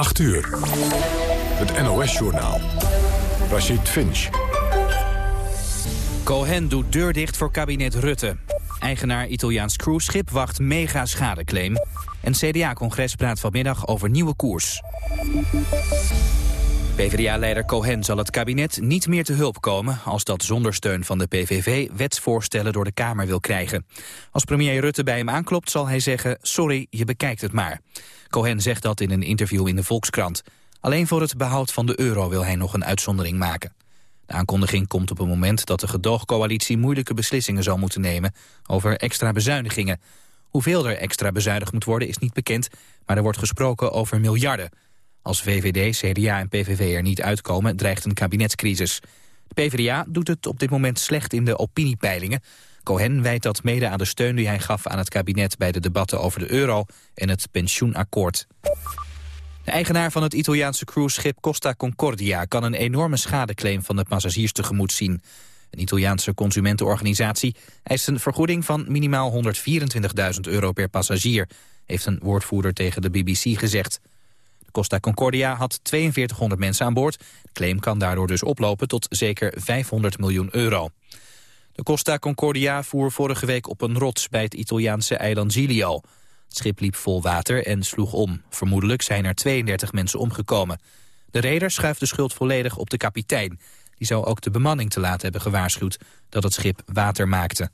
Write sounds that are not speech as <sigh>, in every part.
8 uur. Het NOS-journaal. Rashid Finch. Cohen doet deur dicht voor kabinet Rutte. Eigenaar Italiaans cruiseschip wacht mega schadeclaim. En CDA-congres praat vanmiddag over nieuwe koers. PvdA-leider Cohen zal het kabinet niet meer te hulp komen... als dat zonder steun van de PVV wetsvoorstellen door de Kamer wil krijgen. Als premier Rutte bij hem aanklopt zal hij zeggen... sorry, je bekijkt het maar. Cohen zegt dat in een interview in de Volkskrant. Alleen voor het behoud van de euro wil hij nog een uitzondering maken. De aankondiging komt op een moment dat de gedoogcoalitie moeilijke beslissingen zal moeten nemen over extra bezuinigingen. Hoeveel er extra bezuinigd moet worden is niet bekend, maar er wordt gesproken over miljarden. Als VVD, CDA en PVV er niet uitkomen, dreigt een kabinetscrisis. De PvdA doet het op dit moment slecht in de opiniepeilingen. Cohen wijt dat mede aan de steun die hij gaf aan het kabinet... bij de debatten over de euro en het pensioenakkoord. De eigenaar van het Italiaanse cruiseschip Costa Concordia... kan een enorme schadeclaim van de passagiers tegemoet zien. Een Italiaanse consumentenorganisatie eist een vergoeding van minimaal 124.000 euro per passagier, heeft een woordvoerder tegen de BBC gezegd. Costa Concordia had 4200 mensen aan boord. De claim kan daardoor dus oplopen tot zeker 500 miljoen euro. De Costa Concordia voer vorige week op een rots bij het Italiaanse eiland Giglio. Het schip liep vol water en sloeg om. Vermoedelijk zijn er 32 mensen omgekomen. De reder schuift de schuld volledig op de kapitein. Die zou ook de bemanning te laat hebben gewaarschuwd dat het schip water maakte.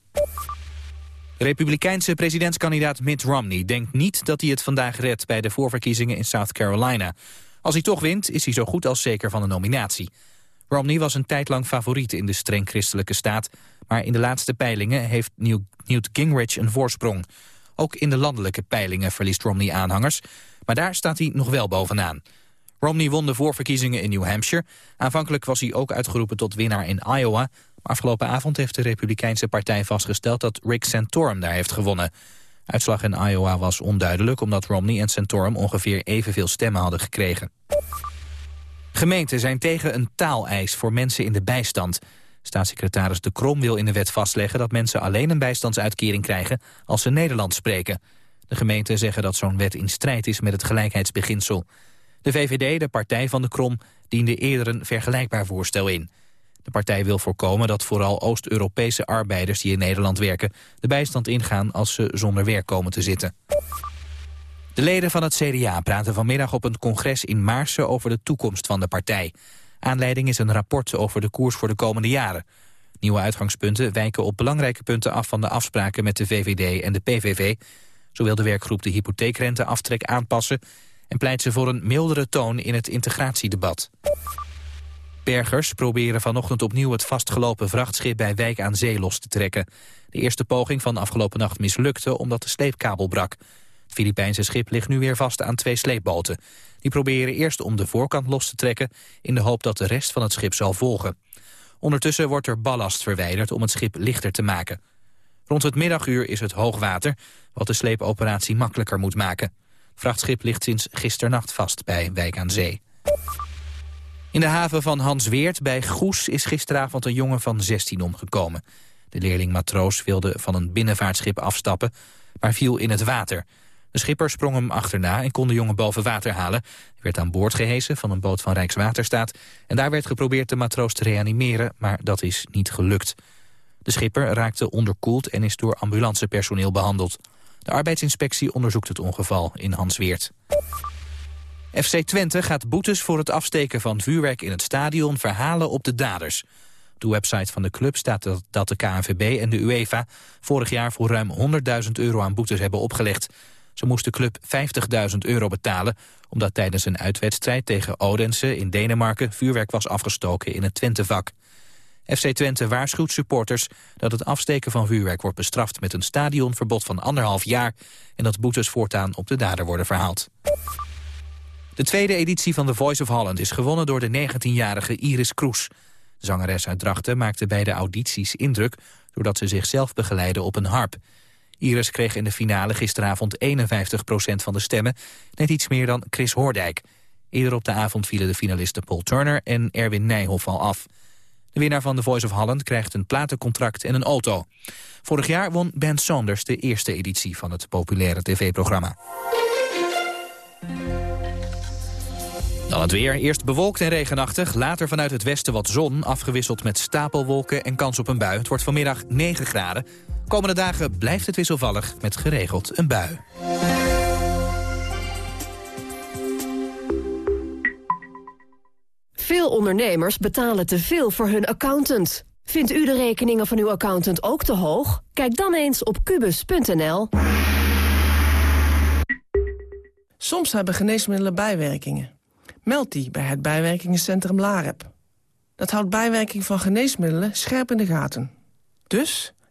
Republikeinse presidentskandidaat Mitt Romney denkt niet dat hij het vandaag redt bij de voorverkiezingen in South Carolina. Als hij toch wint, is hij zo goed als zeker van een nominatie. Romney was een tijd lang favoriet in de streng christelijke staat, maar in de laatste peilingen heeft Newt Gingrich een voorsprong. Ook in de landelijke peilingen verliest Romney aanhangers, maar daar staat hij nog wel bovenaan. Romney won de voorverkiezingen in New Hampshire. Aanvankelijk was hij ook uitgeroepen tot winnaar in Iowa, Afgelopen avond heeft de Republikeinse partij vastgesteld dat Rick Santorum daar heeft gewonnen. Uitslag in Iowa was onduidelijk omdat Romney en Santorum ongeveer evenveel stemmen hadden gekregen. Gemeenten zijn tegen een taaleis voor mensen in de bijstand. Staatssecretaris De Krom wil in de wet vastleggen dat mensen alleen een bijstandsuitkering krijgen als ze Nederlands spreken. De gemeenten zeggen dat zo'n wet in strijd is met het gelijkheidsbeginsel. De VVD, de partij van De Krom, diende eerder een vergelijkbaar voorstel in. De partij wil voorkomen dat vooral Oost-Europese arbeiders die in Nederland werken... de bijstand ingaan als ze zonder werk komen te zitten. De leden van het CDA praten vanmiddag op een congres in Maarsen over de toekomst van de partij. Aanleiding is een rapport over de koers voor de komende jaren. Nieuwe uitgangspunten wijken op belangrijke punten af van de afspraken met de VVD en de PVV. Zo wil de werkgroep de hypotheekrenteaftrek aanpassen... en pleit ze voor een mildere toon in het integratiedebat. Bergers proberen vanochtend opnieuw het vastgelopen vrachtschip bij Wijk aan Zee los te trekken. De eerste poging van afgelopen nacht mislukte omdat de sleepkabel brak. Filipijnse schip ligt nu weer vast aan twee sleepboten. Die proberen eerst om de voorkant los te trekken... in de hoop dat de rest van het schip zal volgen. Ondertussen wordt er ballast verwijderd om het schip lichter te maken. Rond het middaguur is het hoogwater, wat de sleepoperatie makkelijker moet maken. Het vrachtschip ligt sinds gisternacht vast bij Wijk aan Zee. In de haven van Hans Weert bij Goes is gisteravond een jongen van 16 omgekomen. De leerling matroos wilde van een binnenvaartschip afstappen, maar viel in het water. De schipper sprong hem achterna en kon de jongen boven water halen. Hij werd aan boord gehesen van een boot van Rijkswaterstaat... en daar werd geprobeerd de matroos te reanimeren, maar dat is niet gelukt. De schipper raakte onderkoeld en is door ambulancepersoneel behandeld. De arbeidsinspectie onderzoekt het ongeval in Hans Weert. FC Twente gaat boetes voor het afsteken van vuurwerk in het stadion verhalen op de daders. Op de website van de club staat dat de KNVB en de UEFA vorig jaar voor ruim 100.000 euro aan boetes hebben opgelegd. Ze moest de club 50.000 euro betalen omdat tijdens een uitwedstrijd tegen Odense in Denemarken vuurwerk was afgestoken in het Twentevak. FC Twente waarschuwt supporters dat het afsteken van vuurwerk wordt bestraft met een stadionverbod van anderhalf jaar en dat boetes voortaan op de dader worden verhaald. De tweede editie van The Voice of Holland is gewonnen door de 19-jarige Iris Kroes. De zangeres uit Drachten maakte bij de audities indruk... doordat ze zichzelf begeleidde op een harp. Iris kreeg in de finale gisteravond 51% van de stemmen... net iets meer dan Chris Hoordijk. Eerder op de avond vielen de finalisten Paul Turner en Erwin Nijhoff al af. De winnaar van The Voice of Holland krijgt een platencontract en een auto. Vorig jaar won Ben Saunders de eerste editie van het populaire tv-programma. Dan het weer. Eerst bewolkt en regenachtig. Later vanuit het westen wat zon. Afgewisseld met stapelwolken en kans op een bui. Het wordt vanmiddag 9 graden. Komende dagen blijft het wisselvallig met geregeld een bui. Veel ondernemers betalen te veel voor hun accountant. Vindt u de rekeningen van uw accountant ook te hoog? Kijk dan eens op kubus.nl. Soms hebben geneesmiddelen bijwerkingen. Meld die bij het bijwerkingencentrum LAREP. Dat houdt bijwerking van geneesmiddelen scherp in de gaten. Dus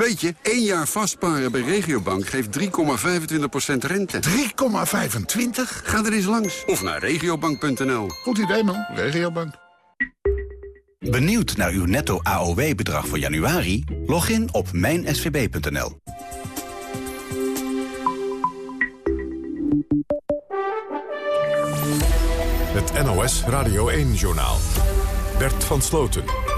Weet je, één jaar vastparen bij Regiobank geeft 3,25% rente. 3,25? Ga er eens langs. Of naar regiobank.nl. Goed idee, man. Regiobank. Benieuwd naar uw netto AOW-bedrag voor januari? Log in op mijnsvb.nl. Het NOS Radio 1-journaal. Bert van Sloten.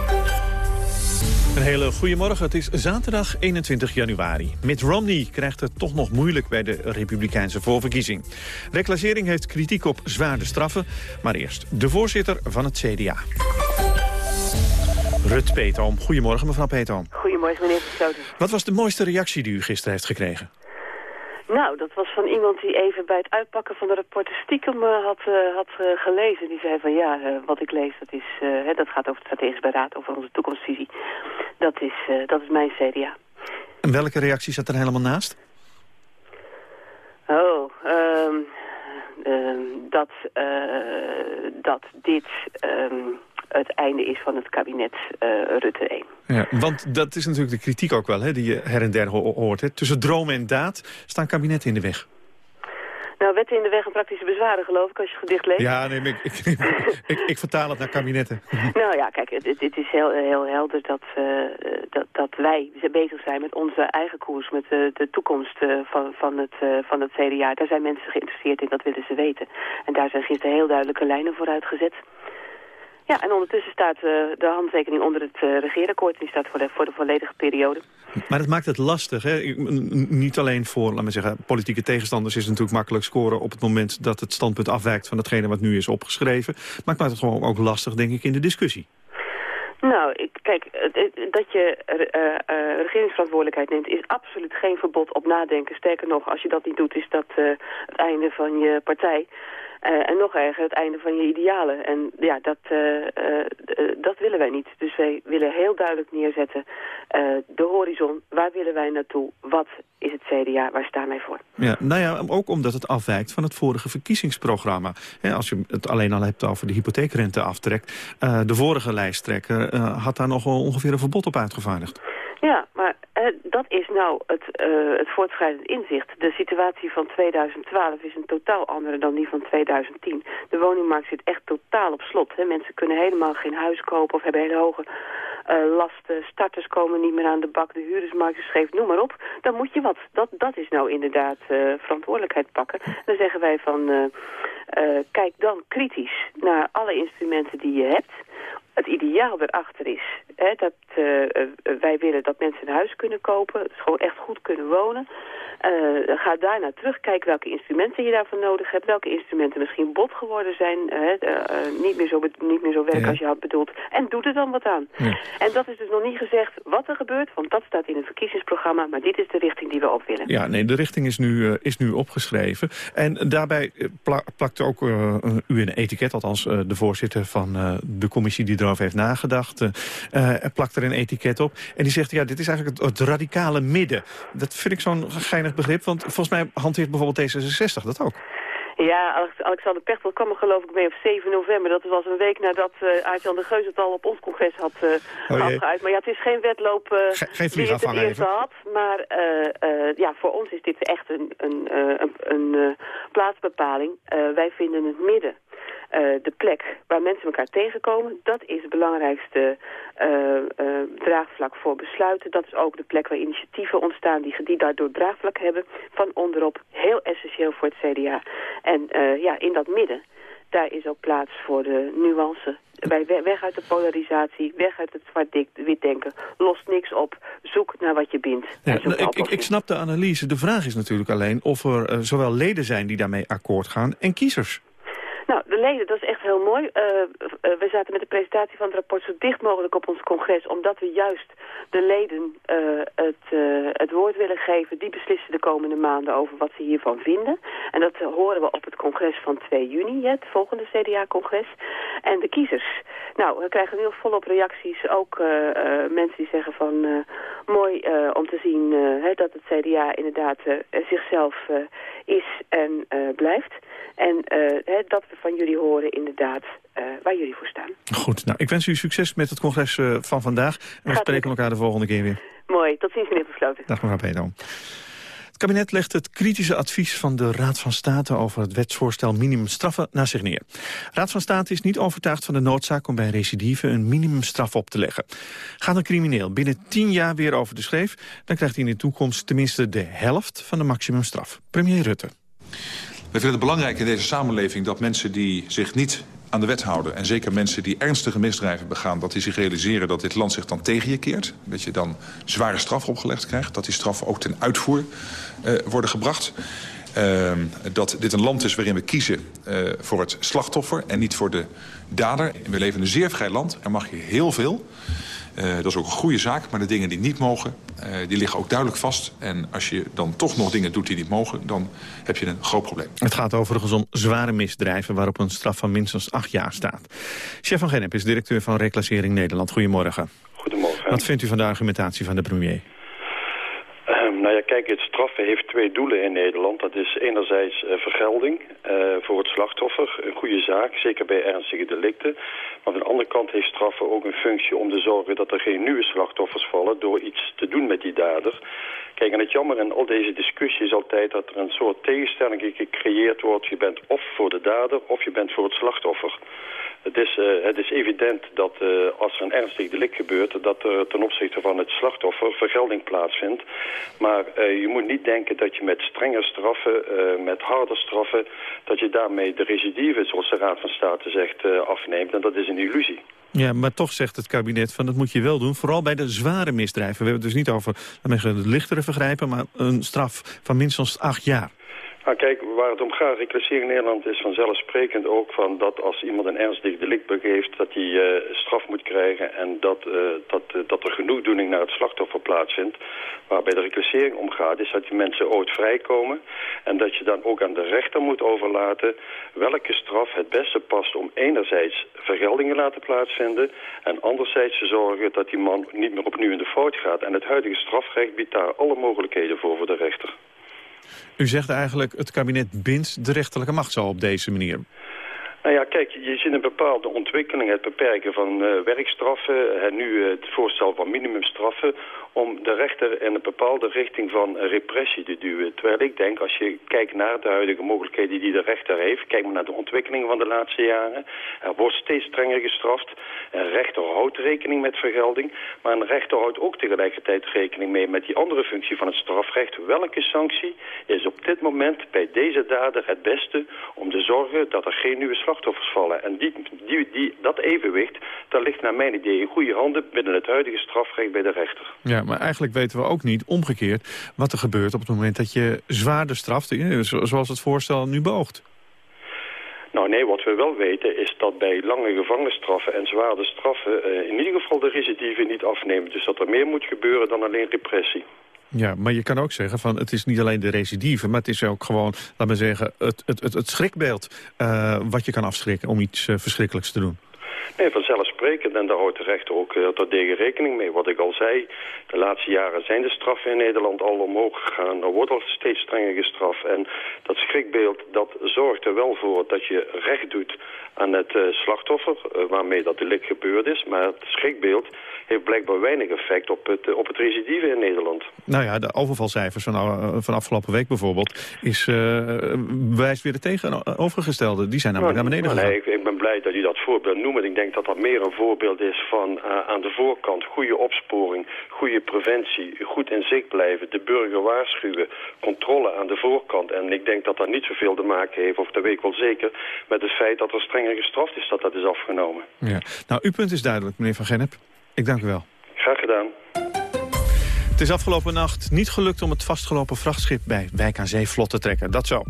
Een hele goede morgen. Het is zaterdag 21 januari. Mitt Romney krijgt het toch nog moeilijk bij de Republikeinse voorverkiezing. Reclassering heeft kritiek op zwaarde straffen. Maar eerst de voorzitter van het CDA. Rut Peetoom. Goedemorgen, mevrouw Peetoom. Goedemorgen, meneer Verstoten. Wat was de mooiste reactie die u gisteren heeft gekregen? Nou, dat was van iemand die even bij het uitpakken van de rapporten stiekem uh, had, uh, had uh, gelezen. Die zei van ja, wat ik lees, dat, is, hè, dat gaat over het strategisch beraad, over onze toekomstvisie. Dat is, dat is mijn CDA. En welke reactie zat er helemaal naast? Oh, um, um, dat, dat dit... Um, het einde is van het kabinet uh, Rutte 1. Ja, want dat is natuurlijk de kritiek ook wel, hè, die je her en der hoort. Hè. Tussen droom en daad staan kabinetten in de weg. Nou, wetten in de weg en praktische bezwaren, geloof ik, als je gedicht leest. Ja, nee, ik, ik, <laughs> ik, ik, vertaal het naar kabinetten. <laughs> nou ja, kijk, het, het is heel, heel helder dat, uh, dat, dat wij bezig zijn met onze eigen koers, met de, de toekomst uh, van, van, het, uh, van het CDA. Daar zijn mensen geïnteresseerd in, dat willen ze weten. En daar zijn gisteren heel duidelijke lijnen voor uitgezet. Ja, en ondertussen staat uh, de handtekening onder het uh, regeerakkoord. Die staat voor de, voor de volledige periode. Maar dat maakt het lastig, hè? Niet alleen voor, laat maar zeggen, politieke tegenstanders is het natuurlijk makkelijk scoren op het moment dat het standpunt afwijkt van datgene wat nu is opgeschreven. Maar het maakt het gewoon ook lastig, denk ik, in de discussie. Nou, ik, kijk, dat je uh, uh, regeringsverantwoordelijkheid neemt is absoluut geen verbod op nadenken. Sterker nog, als je dat niet doet, is dat het einde van je partij. Uh, en nog erger, het einde van je idealen. En ja, dat, uh, dat willen wij niet. Dus wij willen heel duidelijk neerzetten de horizon. Waar willen wij naartoe? Wat is het CDA? Waar staan wij voor? Ja, nou ja, ook omdat het afwijkt van het vorige verkiezingsprogramma. als je het alleen al hebt over de hypotheekrente aftrekt. de vorige lijsttrekker had daar nog ongeveer een verbod op uitgevaardigd. Ja, maar uh, dat is nou het, uh, het voortschrijdend inzicht. De situatie van 2012 is een totaal andere dan die van 2010. De woningmarkt zit echt totaal op slot. Hè. Mensen kunnen helemaal geen huis kopen of hebben hele hoge uh, lasten. Starters komen niet meer aan de bak, de huurdersmarkt is scheef, noem maar op. Dan moet je wat. Dat, dat is nou inderdaad verantwoordelijkheid pakken. Dan zeggen wij van, kijk dan kritisch naar alle instrumenten die je hebt het ideaal erachter is dat uh, wij willen dat mensen een huis kunnen kopen, dus gewoon echt goed kunnen wonen. Uh, ga daarna terug, kijk welke instrumenten je daarvan nodig hebt, welke instrumenten misschien bot geworden zijn, niet, meer zo, niet meer zo werken als je had bedoeld. En doe er dan wat aan. En dat is dus nog niet gezegd wat er gebeurt, want dat staat in het verkiezingsprogramma, maar dit is de richting die we op willen. Ja, nee, de richting is nu, is nu opgeschreven. En daarbij plakt ook u een etiket, althans de voorzitter van de commissie die erover heeft nagedacht, plakt er een etiket op. En die zegt, ja, dit is eigenlijk het, het radicale midden. Dat vind ik zo'n geinig begrip, want volgens mij hanteert bijvoorbeeld D66 dat ook. Ja, Alexander Pechtel kwam er geloof ik mee op 7 november. Dat was een week nadat uh, Aart-Jan de Geus het al op ons congres had uh, afgeuit. Maar ja, het is geen wedloop uh, Ge geen die het het eerste had. Maar ja, voor ons is dit echt een, een, een, een plaatsbepaling. wij vinden het midden. Uh, de plek waar mensen elkaar tegenkomen, dat is het belangrijkste uh, uh, draagvlak voor besluiten. Dat is ook de plek waar initiatieven ontstaan die, die daardoor draagvlak hebben. Van onderop, heel essentieel voor het CDA. En ja, in dat midden, daar is ook plaats voor de nuance. Wij, weg uit de polarisatie, weg uit het zwart-wit denken. Lost niks op, zoek naar wat je bindt. Ja, nou, ik, ik, ik, snap de analyse. De vraag is natuurlijk alleen of er zowel leden zijn die daarmee akkoord gaan en kiezers. Nou, de leden, dat is echt heel mooi. Uh, we zaten met de presentatie van het rapport zo dicht mogelijk op ons congres... omdat we juist de leden uh, het, het woord willen geven. Die beslissen de komende maanden over wat ze hiervan vinden. En dat horen we op het congres van 2 juni, het volgende CDA-congres. En de kiezers. Nou, we krijgen heel volop reacties. Ook mensen die zeggen van... mooi om te zien dat het CDA inderdaad zichzelf is en blijft. En dat we van jullie horen inderdaad uh, waar jullie voor staan. Goed, nou, ik wens u succes met het congres uh, van vandaag. En we spreken elkaar de volgende keer weer. Mooi, tot ziens meneer Besloten. Dag mevrouw Pedro. Het kabinet legt het kritische advies van de Raad van State over het wetsvoorstel minimumstraffen naar zich neer. Raad van State is niet overtuigd van de noodzaak om bij recidive een minimumstraf op te leggen. Gaat een crimineel binnen tien jaar weer over de schreef, dan krijgt hij in de toekomst tenminste de helft van de maximumstraf. Premier Rutte. Wij vinden het belangrijk in deze samenleving dat mensen die zich niet aan de wet houden... en zeker mensen die ernstige misdrijven begaan... dat die zich realiseren dat dit land zich dan tegen je keert. Dat je dan zware straf opgelegd krijgt. Dat die straffen ook ten uitvoer uh, worden gebracht. Uh, dat dit een land is waarin we kiezen uh, voor het slachtoffer en niet voor de dader. We leven in een zeer vrij land. Er mag hier heel veel. Uh, dat is ook een goede zaak, maar de dingen die niet mogen, uh, die liggen ook duidelijk vast. En als je dan toch nog dingen doet die niet mogen, dan heb je een groot probleem. Het gaat overigens om zware misdrijven waarop een straf van minstens acht jaar staat. Chef van Genep is directeur van Reclassering Nederland. Goedemorgen. Goedemorgen. Wat vindt u van de argumentatie van de premier? Nou ja, kijk, het straffen heeft twee doelen in Nederland. Dat is enerzijds uh, vergelding uh, voor het slachtoffer, een goede zaak, zeker bij ernstige delicten. Aan de andere kant heeft straffen ook een functie om te zorgen dat er geen nieuwe slachtoffers vallen door iets te doen met die dader. Kijk, en het jammer in al deze discussies is altijd dat er een soort tegenstelling gecreëerd wordt. Je bent of voor de dader of je bent voor het slachtoffer. Het is, uh, het is evident dat uh, als er een ernstig delict gebeurt... dat er ten opzichte van het slachtoffer vergelding plaatsvindt. Maar uh, je moet niet denken dat je met strenge straffen, met harde straffen... dat je daarmee de recidive, zoals de Raad van State zegt, afneemt. En dat is een illusie. Ja, maar toch zegt het kabinet van dat moet je wel doen. Vooral bij de zware misdrijven. We hebben het dus niet over de lichtere vergrijpen... maar een straf van minstens acht jaar. Nou kijk, waar het om gaat, reclassering in Nederland is vanzelfsprekend ook van dat als iemand een ernstig delict begeeft, dat hij uh, straf moet krijgen en dat, uh, dat, uh, dat er genoegdoening naar het slachtoffer plaatsvindt. Waar bij de reclassering om gaat, is dat die mensen ooit vrijkomen en dat je dan ook aan de rechter moet overlaten welke straf het beste past om enerzijds vergeldingen laten plaatsvinden en anderzijds te zorgen dat die man niet meer opnieuw in de fout gaat. En het huidige strafrecht biedt daar alle mogelijkheden voor voor de rechter. U zegt eigenlijk, het kabinet bindt de rechterlijke macht zo op deze manier. Nou ja, kijk, je ziet een bepaalde ontwikkeling, het beperken van uh, werkstraffen, en nu uh, het voorstel van minimumstraffen, om de rechter in een bepaalde richting van repressie te duwen. Terwijl ik denk, als je kijkt naar de huidige mogelijkheden die de rechter heeft, kijk maar naar de ontwikkeling van de laatste jaren, er wordt steeds strenger gestraft. Een rechter houdt rekening met vergelding, maar een rechter houdt ook tegelijkertijd rekening mee met die andere functie van het strafrecht. Welke sanctie is op dit moment bij deze dader het beste om te zorgen dat er geen nieuwe slachtoffers vallen. En die, die, die, dat evenwicht, dat ligt naar mijn idee in goede handen binnen het huidige strafrecht bij de rechter. Ja, maar eigenlijk weten we ook niet, omgekeerd, wat er gebeurt op het moment dat je zwaarder straft, zoals het voorstel nu boogt. Nou nee, wat we wel weten is dat bij lange gevangenisstraffen en zware straffen uh, in ieder geval de recidive niet afnemen. Dus dat er meer moet gebeuren dan alleen repressie. Ja, maar je kan ook zeggen van het is niet alleen de recidive... maar het is ook gewoon, laat maar zeggen, het, het, het, het schrikbeeld... Uh, wat je kan afschrikken om iets uh, verschrikkelijks te doen. Nee, vanzelfsprekend. En daar houdt de rechter ook uh, terdege rekening mee. Wat ik al zei, de laatste jaren zijn de straffen in Nederland al omhoog gegaan. Er wordt al steeds strenger gestraft. En dat schrikbeeld, dat zorgt er wel voor dat je recht doet aan het uh, slachtoffer... Uh, waarmee dat delict gebeurd is. Maar het schrikbeeld heeft blijkbaar weinig effect op het, op het recidive in Nederland. Nou ja, de overvalcijfers van, van afgelopen week bijvoorbeeld... is wijst weer het tegenovergestelde. Die zijn namelijk nou, naar beneden gegaan. Nee, ik, ik ben blij dat u dat voorbeeld noemt. Ik denk dat dat meer een voorbeeld is van uh, aan de voorkant goede opsporing, goede preventie, goed in zicht blijven, de burger waarschuwen, controle aan de voorkant. En ik denk dat dat niet zoveel te maken heeft, of dat weet ik wel zeker, met het feit dat er strenger gestraft is dat dat is afgenomen. Ja. Nou, uw punt is duidelijk, meneer Van Gennep. Ik dank u wel. Graag gedaan. Het is afgelopen nacht niet gelukt om het vastgelopen vrachtschip bij Wijk aan Zee vlot te trekken. Dat zo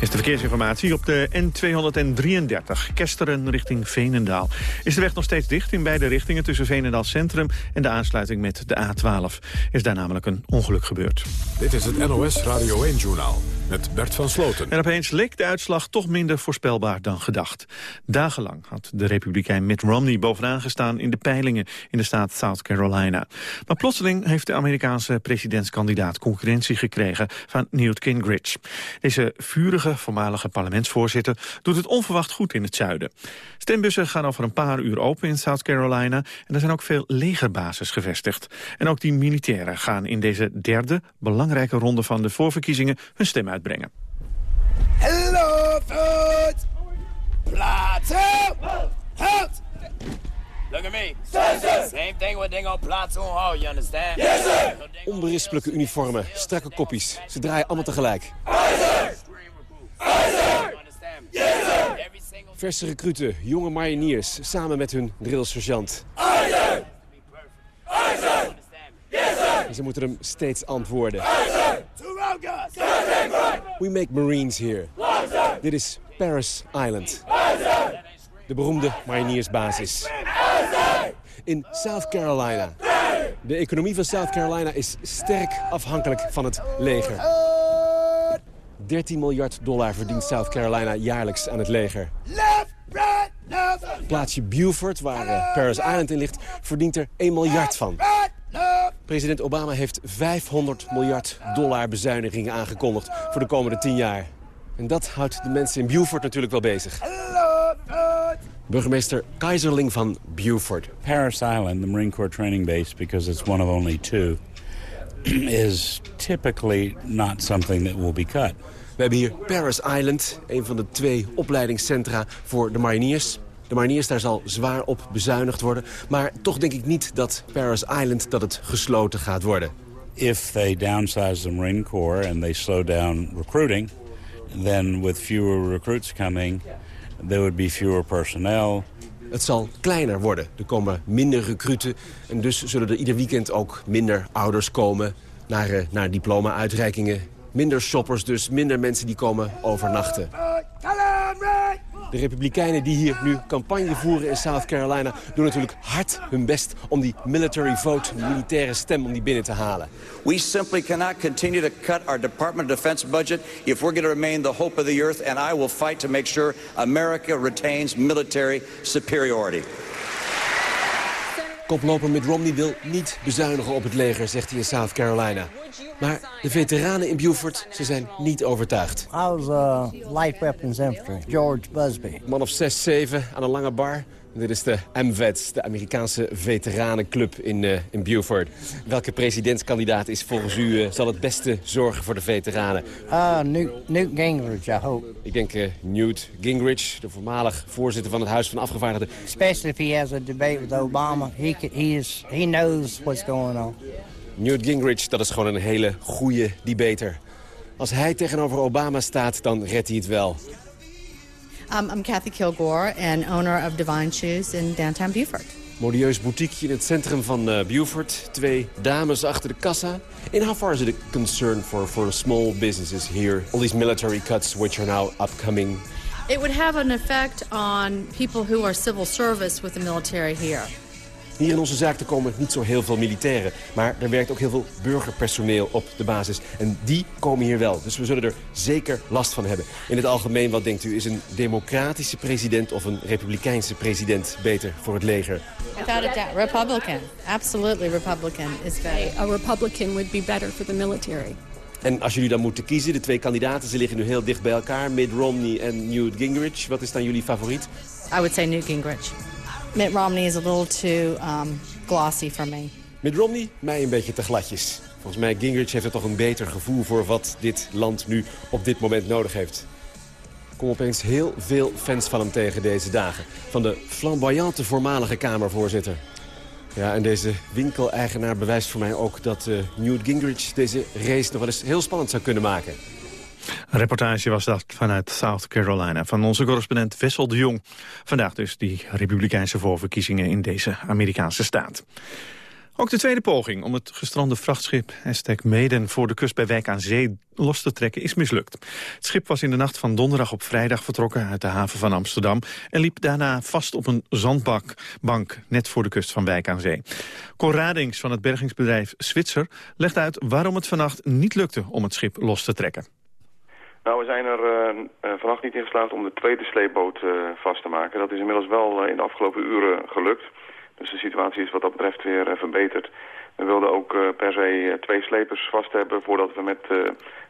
is de verkeersinformatie op de N233, Kesteren richting Veenendaal. Is de weg nog steeds dicht in beide richtingen tussen Veenendaal Centrum en de aansluiting met de A12. Is daar namelijk een ongeluk gebeurd. Dit is het NOS Radio 1-journaal met Bert van Sloten. En opeens leek de uitslag toch minder voorspelbaar dan gedacht. Dagenlang had de republikein Mitt Romney bovenaan gestaan in de peilingen in de staat South Carolina. Maar plotseling heeft de Amerikaanse presidentskandidaat concurrentie gekregen van Newt Gingrich. Deze vurige voormalige parlementsvoorzitter doet het onverwacht goed in het zuiden. Stembussen gaan over een paar uur open in South Carolina en er zijn ook veel legerbases gevestigd. En ook die militairen gaan in deze derde belangrijke ronde van de voorverkiezingen hun stem uitbrengen. Hello, food! Plateau! Halt! Look at me. Same thing with dingo platoon hall, you understand? Yes, sir! Onberispelijke uniformen, strakke koppies. Ze draaien allemaal tegelijk. Verse recruten, jonge mariniers, samen met hun drillsergeant. En ze moeten hem steeds antwoorden. We make Marines here. Dit is Paris Island. De beroemde mariniersbasis. In South Carolina. De economie van South Carolina is sterk afhankelijk van het leger. 13 miljard dollar verdient South Carolina jaarlijks aan het leger. Het plaatsje Beaufort, waar uh, Paris Island in ligt, verdient er 1 miljard van. President Obama heeft 500 miljard dollar bezuinigingen aangekondigd voor de komende 10 jaar. En dat houdt de mensen in Beaufort natuurlijk wel bezig. Burgemeester Keiserling van Beaufort. Paris Island, the Marine Corps training base, because it's one of only two, <clears throat> is typically not something that will be cut. We hebben hier Paris Island, een van de twee opleidingscentra voor de mariniers. De mariniers, daar zal zwaar op bezuinigd worden. Maar toch denk ik niet dat Paris Island dat het gesloten gaat worden. If they downsize the Marine Corps and they slow down recruiting... then with fewer recruits coming, there would be fewer personnel... Het zal kleiner worden. Er komen minder recruten. En dus zullen er ieder weekend ook minder ouders komen... naar, uh, naar diploma-uitreikingen. Minder shoppers dus, minder mensen die komen overnachten. De Republikeinen die hier nu campagne voeren in South Carolina... doen natuurlijk hard hun best om die military vote, militaire stem, om die binnen te halen. We simply cannot continue to cut our Department of Defense budget if we're going to remain the hope of the earth. And I will fight to make sure America retains military superiority. Koploper Mitt Romney wil niet bezuinigen op het leger, zegt hij in South Carolina. Maar de veteranen in Beaufort, ze zijn niet overtuigd. I was light weapons infantry, George Busby. Man of 6, 7 aan een lange bar. Dit is de MVETS, de Amerikaanse veteranenclub in, uh, in Beaufort. Welke presidentskandidaat is volgens u uh, zal het beste zorgen voor de veteranen? Uh, Newt, Newt Gingrich, I hope. Ik denk uh, Newt Gingrich, de voormalig voorzitter van het Huis van Afgevaardigden. Especially if he has a debate with Obama. He, he, is, he knows what's going on. Newt Gingrich, dat is gewoon een hele goede debater. Als hij tegenover Obama staat, dan redt hij het wel. Um, I'm Kathy Kilgore and owner of Divine Shoes in downtown Beaufort. Modieus boutiqueje in het centrum van uh, Beaufort. Twee dames achter de kassa. In how far is it a concern for, for small businesses here? All these military cuts which are now upcoming. It would have an effect on people who are civil service with the military here. Hier in onze zaak te komen niet zo heel veel militairen. Maar er werkt ook heel veel burgerpersoneel op de basis. En die komen hier wel. Dus we zullen er zeker last van hebben. In het algemeen, wat denkt u, is een democratische president... of een republikeinse president beter voor het leger? Without a doubt, Republican. Absolutely Republican is better. A Republican would be better for the military. En als jullie dan moeten kiezen, de twee kandidaten, ze liggen nu heel dicht bij elkaar. Mitt Romney en Newt Gingrich. Wat is dan jullie favoriet? I would say Newt Gingrich. Mitt Romney is a little too um, glossy for me. Mitt Romney? Mij een beetje te gladjes. Volgens mij Gingrich heeft er toch een beter gevoel voor wat dit land nu op dit moment nodig heeft. Ik kom opeens heel veel fans van hem tegen deze dagen. Van de flamboyante voormalige Kamervoorzitter. Ja, en deze winkeleigenaar bewijst voor mij ook dat uh, Newt Gingrich deze race nog wel eens heel spannend zou kunnen maken. Een reportage was dat vanuit South Carolina van onze correspondent Wessel de Jong. Vandaag dus die republikeinse voorverkiezingen in deze Amerikaanse staat. Ook de tweede poging om het gestrande vrachtschip hashtag Meden voor de kust bij Wijk aan Zee los te trekken is mislukt. Het schip was in de nacht van donderdag op vrijdag vertrokken uit de haven van Amsterdam en liep daarna vast op een zandbank net voor de kust van Wijk aan Zee. Cor Radings van het bergingsbedrijf Zwitser legt uit waarom het vannacht niet lukte om het schip los te trekken. Nou, we zijn er uh, vannacht niet in geslaagd om de tweede sleepboot uh, vast te maken. Dat is inmiddels wel in de afgelopen uren gelukt. Dus de situatie is wat dat betreft weer verbeterd. We wilden ook per se twee slepers vast hebben voordat we met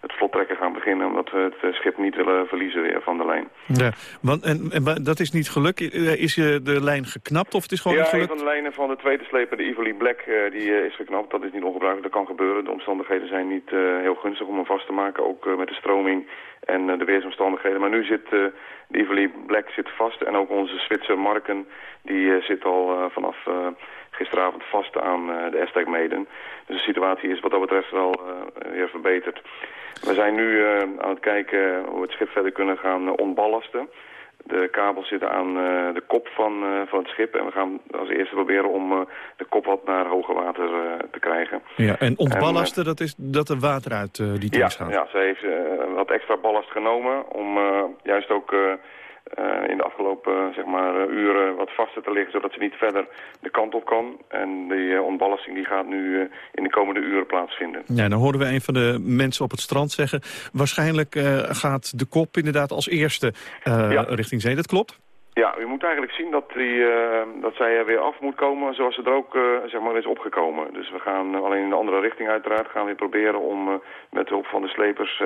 het vlottrekken gaan beginnen. Omdat we het schip niet willen verliezen weer van de lijn. Ja, want, en, en dat is niet gelukt. Is je de lijn geknapt of het is gewoon ja, niet gelukt? een van de lijnen van de tweede sleper, de Ivory Black, die is geknapt. Dat is niet ongebruikelijk, dat kan gebeuren. De omstandigheden zijn niet heel gunstig om hem vast te maken. Ook met de stroming en de weersomstandigheden. Maar nu zit uh, de Ivory Black zit vast en ook onze Zwitser Marken die uh, zit al uh, vanaf gisteravond vast aan de Aztec Meden. Dus de situatie is wat dat betreft wel weer verbeterd. We zijn nu aan het kijken hoe we het schip verder kunnen gaan ontballasten. De kabels zitten aan de kop van, van het schip. En we gaan als eerste proberen om de kop wat naar hoger water te krijgen. Ja, en ontballasten, dat is dat er water uit die tanks ja, gaat? Ja, ze heeft wat extra ballast genomen om juist ook uh, in de afgelopen zeg maar, uren wat vaster te liggen... zodat ze niet verder de kant op kan. En die uh, ontballasting die gaat nu uh, in de komende uren plaatsvinden. Ja, dan hoorden we een van de mensen op het strand zeggen... waarschijnlijk gaat de kop inderdaad als eerste ja. richting zee. Dat klopt? Ja, u moet eigenlijk zien dat, die, uh, dat zij er weer af moet komen zoals ze er ook uh, zeg maar is opgekomen. Dus we gaan uh, alleen in de andere richting uiteraard gaan we proberen om met hulp van de slepers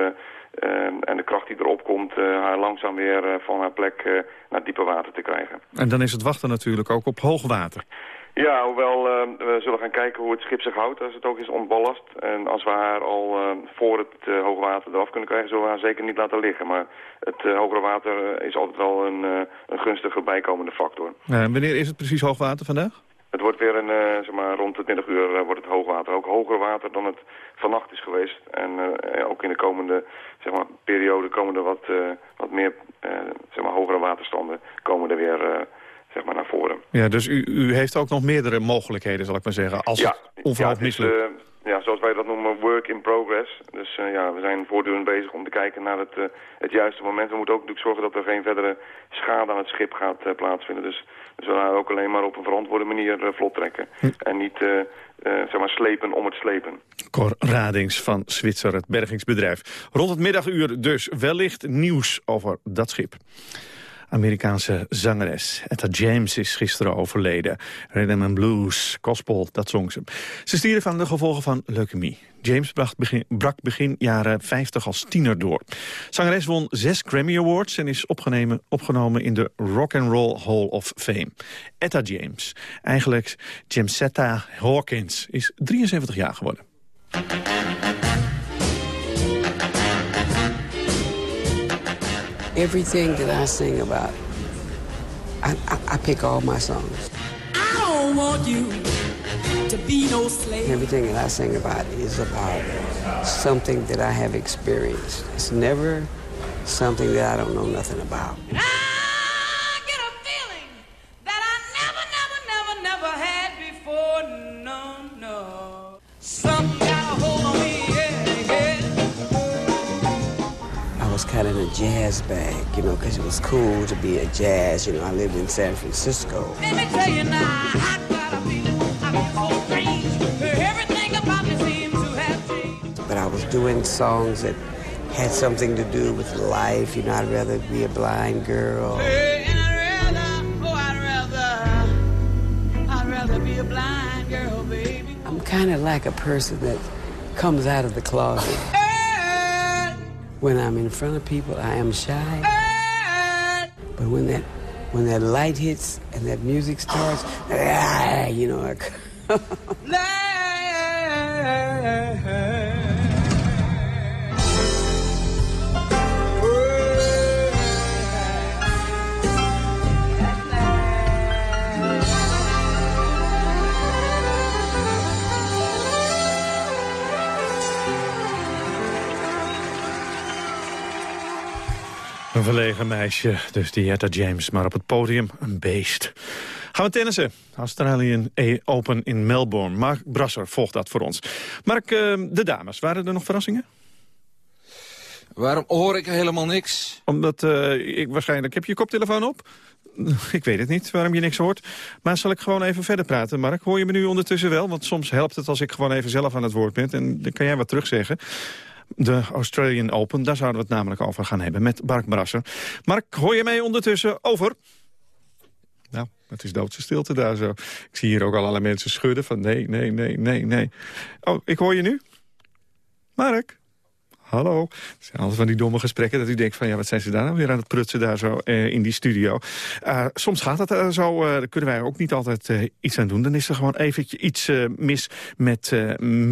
en de kracht die erop komt haar langzaam weer van haar plek naar diepe water te krijgen. En dan is het wachten natuurlijk ook op hoogwater. Ja, hoewel uh, we zullen gaan kijken hoe het schip zich houdt als het ook is ontballast. En als we haar al uh, voor het uh, hoogwater eraf kunnen krijgen, zullen we haar zeker niet laten liggen. Maar het hogere water is altijd wel een, een gunstige bijkomende factor. wanneer is het precies hoogwater vandaag? Het wordt weer een, zeg maar, rond het middaguur wordt het hoogwater. Ook hoger water dan het vannacht is geweest. En ook in de komende zeg maar, periode komen er wat, wat meer zeg maar, hogere waterstanden komen er weer zeg maar, naar voren. Ja, dus u, u heeft ook nog meerdere mogelijkheden, zal ik maar zeggen, als ja, het onverhoopt ja, mislukt. Uh, ja, zoals wij dat noemen, work in progress. Dus uh, ja, we zijn voortdurend bezig om te kijken naar het, uh, het juiste moment. We moeten ook natuurlijk zorgen dat er geen verdere schade aan het schip gaat plaatsvinden. Dus we zullen haar ook alleen maar op een verantwoorde manier vlot trekken. Hm. En niet zeg maar slepen om het slepen. Cor Radings van Zwitser, het bergingsbedrijf. Rond het middaguur dus wellicht nieuws over dat schip. Amerikaanse zangeres. Etta James is gisteren overleden. Rhythm and Blues, gospel, dat zong ze. Ze stierf aan de gevolgen van leukemie. James brak begin jaren 50 als tiener door. Zangeres won zes Grammy Awards en is opgenomen in de Rock and Roll Hall of Fame. Etta James, eigenlijk Jamsetta Hawkins, is 73 jaar geworden. Everything that I sing about, I, I, I, pick all my songs. I don't want you to be no slave. Everything that I sing about is about something that I have experienced. It's never something that I don't know nothing about. Of in a jazz bag, you know, because it was cool to be a jazz. You know, I lived in San Francisco. Let me tell you now, I got a feeling, I feel so strange. Everything about me seems to have changed. But I was doing songs that had something to do with life. You know, I'd rather be a blind girl. Hey, I'd rather, oh, I'd rather, I'd rather be a blind girl, baby. I'm kind of like a person that comes out of the closet. When I'm in front of people, I am shy. But when that when that light hits and that music starts, ah, you know, I, <laughs> Een verlegen meisje, dus die Etta James, maar op het podium een beest. Gaan we tennissen. Australian Open in Melbourne. Mark Brasser volgt dat voor ons. Mark, eh, de dames, waren er nog verrassingen? Waarom hoor ik helemaal niks? Omdat, eh, ik waarschijnlijk, heb je je koptelefoon op? <laughs> Ik weet het niet waarom je niks hoort. Maar zal ik gewoon even verder praten, Mark? Hoor je me nu ondertussen wel? Want soms helpt het als ik gewoon even zelf aan het woord ben. En dan kan jij wat terugzeggen. De Australian Open, daar zouden we het namelijk over gaan hebben met Mark Brasser. Mark, hoor je mij ondertussen? Over. Nou, het is doodse stilte daar zo. Ik zie hier ook al alle mensen schudden van nee, nee, nee, nee, nee. Oh, ik hoor je nu? Mark? Hallo. Het zijn altijd van die domme gesprekken dat u denkt van... ja, wat zijn ze daar nou weer aan het prutsen daar zo eh, in die studio. Uh, soms gaat het uh, zo, daar kunnen wij ook niet altijd iets aan doen. Dan is er gewoon eventjes iets mis met,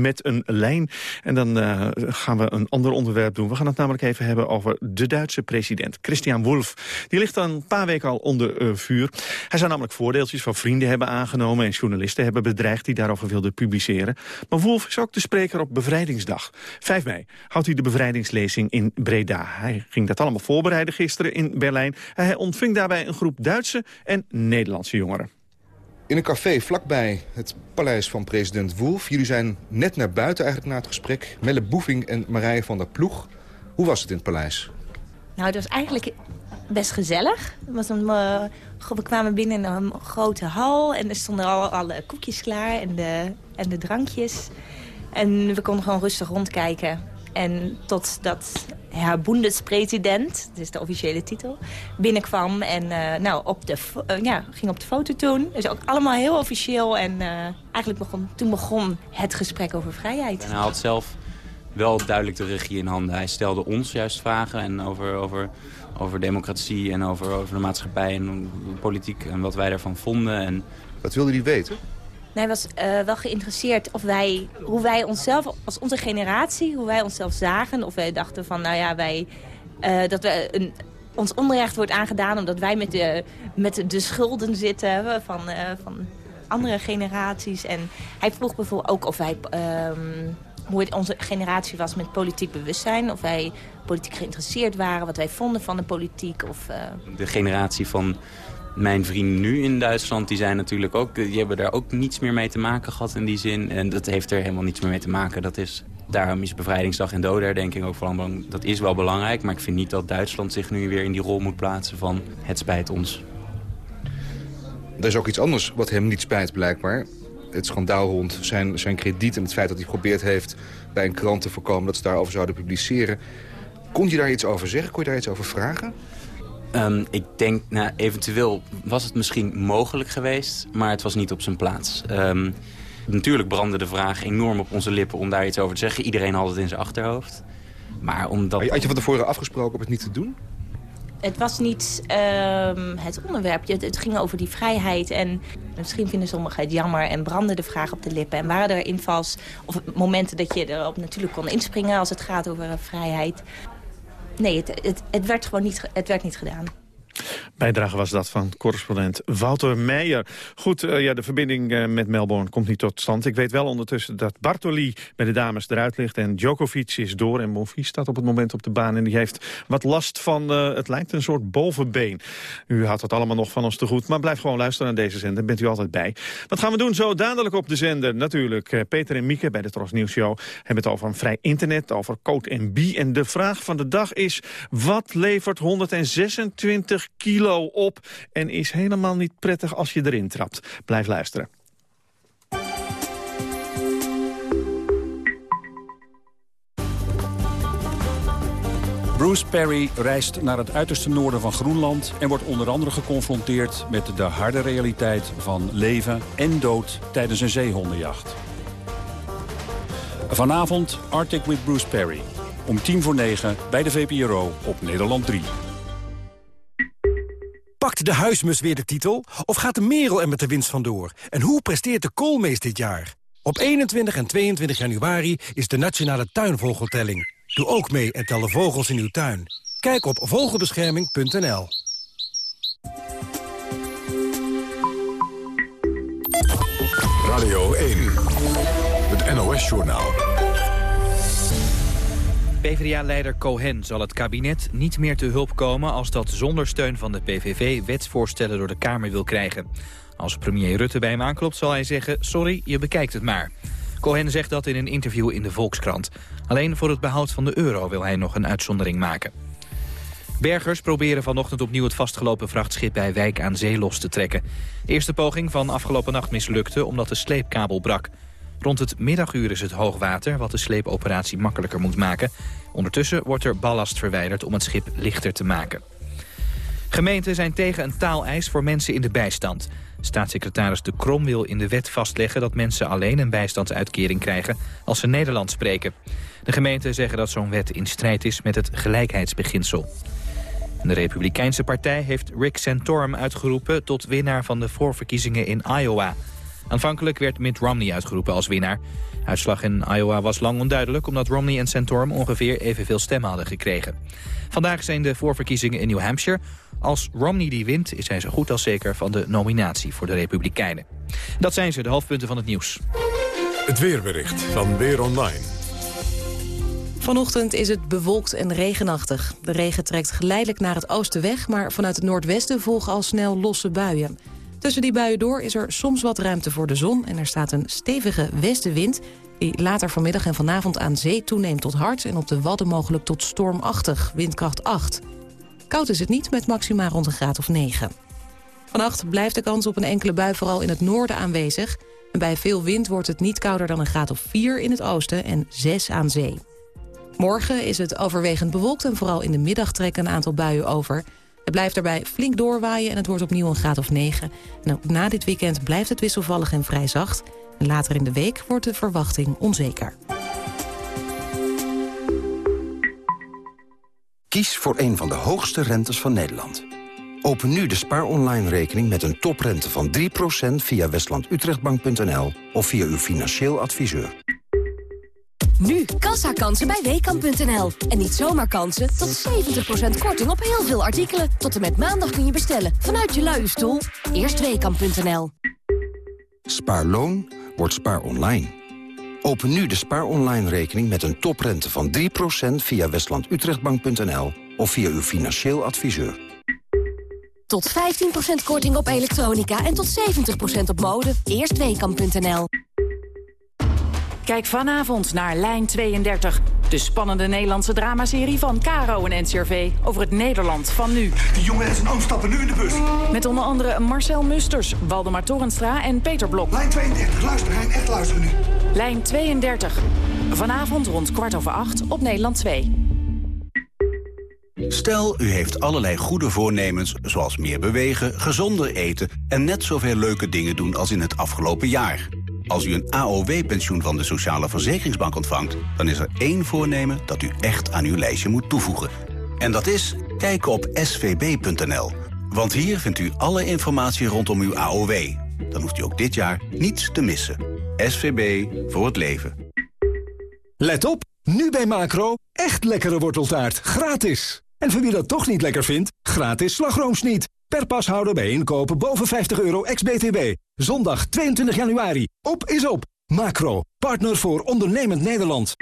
met een lijn. En dan gaan we een ander onderwerp doen. We gaan het namelijk even hebben over de Duitse president, Christian Wolff. Die ligt al een paar weken al onder vuur. Hij zou namelijk voordeeltjes van vrienden hebben aangenomen... en journalisten hebben bedreigd die daarover wilden publiceren. Maar Wolff is ook de spreker op Bevrijdingsdag. 5 mei houdt hij de bevrijdingslezing in Breda. Hij ging dat allemaal voorbereiden gisteren in Berlijn. Hij ontving daarbij een groep Duitse en Nederlandse jongeren. In een café vlakbij het paleis van president Wolf. Jullie zijn net naar buiten eigenlijk na het gesprek. Melle Boeving en Marije van der Ploeg. Hoe was het in het paleis? Nou, het was eigenlijk best gezellig. Het was een, uh, we kwamen binnen in een grote hal en er stonden al alle koekjes klaar en de, en de drankjes. En we konden gewoon rustig rondkijken. En totdat Herr Bundespresident, dat is de officiële titel, binnenkwam en uh, nou, op de, uh, ja, ging op de foto toen. Dus ook allemaal heel officieel. En uh, eigenlijk begon, toen begon het gesprek over vrijheid. En hij had zelf wel duidelijk de regie in handen. Hij stelde ons juist vragen en over, over, over democratie en over, over de maatschappij en politiek en wat wij daarvan vonden. En... Wat wilde hij weten? Hij was uh, wel geïnteresseerd of wij, hoe wij onszelf, als onze generatie, hoe wij onszelf zagen. Of wij dachten van, nou ja, wij, uh, dat we een, ons onrecht wordt aangedaan omdat wij met de, met de schulden zitten van, uh, van andere generaties. En hij vroeg bijvoorbeeld ook of wij, um, hoe het onze generatie was met politiek bewustzijn. Of wij politiek geïnteresseerd waren, wat wij vonden van de politiek. Of, De generatie van mijn vrienden nu in Duitsland, die zijn natuurlijk ook, die hebben daar ook niets meer mee te maken gehad in die zin. En dat heeft er helemaal niets meer mee te maken. Dat is, daarom is bevrijdingsdag en dodenherdenking ook vooral Dat is wel belangrijk, maar ik vind niet dat Duitsland zich nu weer in die rol moet plaatsen van het spijt ons. Er is ook iets anders wat hem niet spijt blijkbaar. Het schandaal rond zijn, zijn krediet en het feit dat hij geprobeerd heeft bij een krant te voorkomen dat ze daarover zouden publiceren. Kon je daar iets over zeggen? Kon je daar iets over vragen? Um, ik denk, nou, eventueel was het misschien mogelijk geweest, maar het was niet op zijn plaats. Um, natuurlijk brandde de vraag enorm op onze lippen om daar iets over te zeggen. Iedereen had het in zijn achterhoofd. Maar omdat... Had je van tevoren afgesproken om het niet te doen? Het was niet um, het onderwerp. Het ging over die vrijheid. En misschien vinden sommigen het jammer en brandde de vraag op de lippen. En waren er invals of momenten dat je erop natuurlijk kon inspringen als het gaat over vrijheid nee, het, het, het, werd gewoon niet, het werd niet gedaan. Bijdrage was dat van correspondent Wouter Meijer. Goed, uh, ja, de verbinding uh, met Melbourne komt niet tot stand. Ik weet wel ondertussen dat Bartoli bij de dames eruit ligt... en Djokovic is door en Bonfils staat op het moment op de baan... en die heeft wat last van, uh, het lijkt een soort bovenbeen. U had het allemaal nog van ons te goed, maar blijf gewoon luisteren naar deze zender. Bent u altijd bij. Wat gaan we doen zo dadelijk op de zender? Natuurlijk, Peter en Mieke bij de Tros Nieuws Show... hebben het over een vrij internet, over code en B. En de vraag van de dag is, wat levert 126 kilo op... en is helemaal niet prettig als je erin trapt. Blijf luisteren. Bruce Perry reist naar het uiterste noorden van Groenland... en wordt onder andere geconfronteerd met de harde realiteit van leven en dood tijdens een zeehondenjacht. Vanavond Arctic with Bruce Perry. Om tien voor negen bij de VPRO op Nederland 3. De huismus weer de titel? Of gaat de merel er met de winst vandoor? En hoe presteert de koolmees dit jaar? Op 21 en 22 januari is de Nationale Tuinvogeltelling. Doe ook mee en tel de vogels in uw tuin. Kijk op vogelbescherming.nl Radio 1, het NOS-journaal. PvdA-leider Cohen zal het kabinet niet meer te hulp komen... als dat zonder steun van de PVV wetsvoorstellen door de Kamer wil krijgen. Als premier Rutte bij hem aanklopt zal hij zeggen... sorry, je bekijkt het maar. Cohen zegt dat in een interview in de Volkskrant. Alleen voor het behoud van de euro wil hij nog een uitzondering maken. Bergers proberen vanochtend opnieuw het vastgelopen vrachtschip bij Wijk aan Zee los te trekken. De eerste poging van afgelopen nacht mislukte omdat de sleepkabel brak. Rond het middaguur is het hoogwater, wat de sleepoperatie makkelijker moet maken. Ondertussen wordt er ballast verwijderd om het schip lichter te maken. Gemeenten zijn tegen een taaleis voor mensen in de bijstand. Staatssecretaris De Krom wil in de wet vastleggen dat mensen alleen een bijstandsuitkering krijgen als ze Nederlands spreken. De gemeenten zeggen dat zo'n wet in strijd is met het gelijkheidsbeginsel. De Republikeinse partij heeft Rick Santorum uitgeroepen tot winnaar van de voorverkiezingen in Iowa. Aanvankelijk werd Mitt Romney uitgeroepen als winnaar. Uitslag in Iowa was lang onduidelijk omdat Romney en Santorum ongeveer evenveel stemmen hadden gekregen. Vandaag zijn de voorverkiezingen in New Hampshire. Als Romney die wint is hij zo goed als zeker van de nominatie voor de Republikeinen. Dat zijn ze, de hoofdpunten van het nieuws. Het weerbericht van Weer Online. Vanochtend is het bewolkt en regenachtig. De regen trekt geleidelijk naar het oosten weg... maar vanuit het noordwesten volgen al snel losse buien. Tussen die buien door is er soms wat ruimte voor de zon... en er staat een stevige westenwind... die later vanmiddag en vanavond aan zee toeneemt tot hard... en op de Wadden mogelijk tot stormachtig, windkracht 8. Koud is het niet, met maxima rond een graad of 9. Vannacht blijft de kans op een enkele bui vooral in het noorden aanwezig... en bij veel wind wordt het niet kouder dan een graad of 4 in het oosten... en 6 aan zee. Morgen is het overwegend bewolkt en vooral in de middag trekken een aantal buien over... Het blijft daarbij flink doorwaaien en het wordt opnieuw een graad of 9. En ook na dit weekend blijft het wisselvallig en vrij zacht. En later in de week wordt de verwachting onzeker. Kies voor een van de hoogste rentes van Nederland. Open nu de Spaar Online rekening met een toprente van 3% via westlandutrechtbank.nl of via uw financieel adviseur. Nu kassakansen bij Weekamp.nl. En niet zomaar kansen, tot 70% korting op heel veel artikelen. Tot en met maandag kun je bestellen vanuit je luie stoel. Eerst Weekamp.nl. Spaarloon wordt spaar online. Open nu de Spaar Online rekening met een toprente van 3% via westlandutrechtbank.nl of via uw financieel adviseur. Tot 15% korting op elektronica en tot 70% op mode. Eerst Weekamp.nl. Kijk vanavond naar Lijn 32. De spannende Nederlandse dramaserie van Caro en NCRV over het Nederland van nu. Die jongen en zijn oom stappen nu in de bus. Met onder andere Marcel Musters, Waldemar Torenstra en Peter Blok. Lijn 32, luister Hein, echt luisteren nu. Lijn 32. Vanavond rond kwart over acht op Nederland 2. Stel, u heeft allerlei goede voornemens, zoals meer bewegen, gezonder eten... en net zoveel leuke dingen doen als in het afgelopen jaar. Als u een AOW-pensioen van de Sociale Verzekeringsbank ontvangt... dan is er één voornemen dat u echt aan uw lijstje moet toevoegen. En dat is kijken op svb.nl. Want hier vindt u alle informatie rondom uw AOW. Dan hoeft u ook dit jaar niets te missen. SVB voor het leven. Let op, nu bij Macro, echt lekkere worteltaart, gratis. En voor wie dat toch niet lekker vindt, gratis slagroomsniet. Per pashouder bij inkopen boven 50 euro ex-BTW. Zondag 22 januari. Op is op. Macro, partner voor ondernemend Nederland.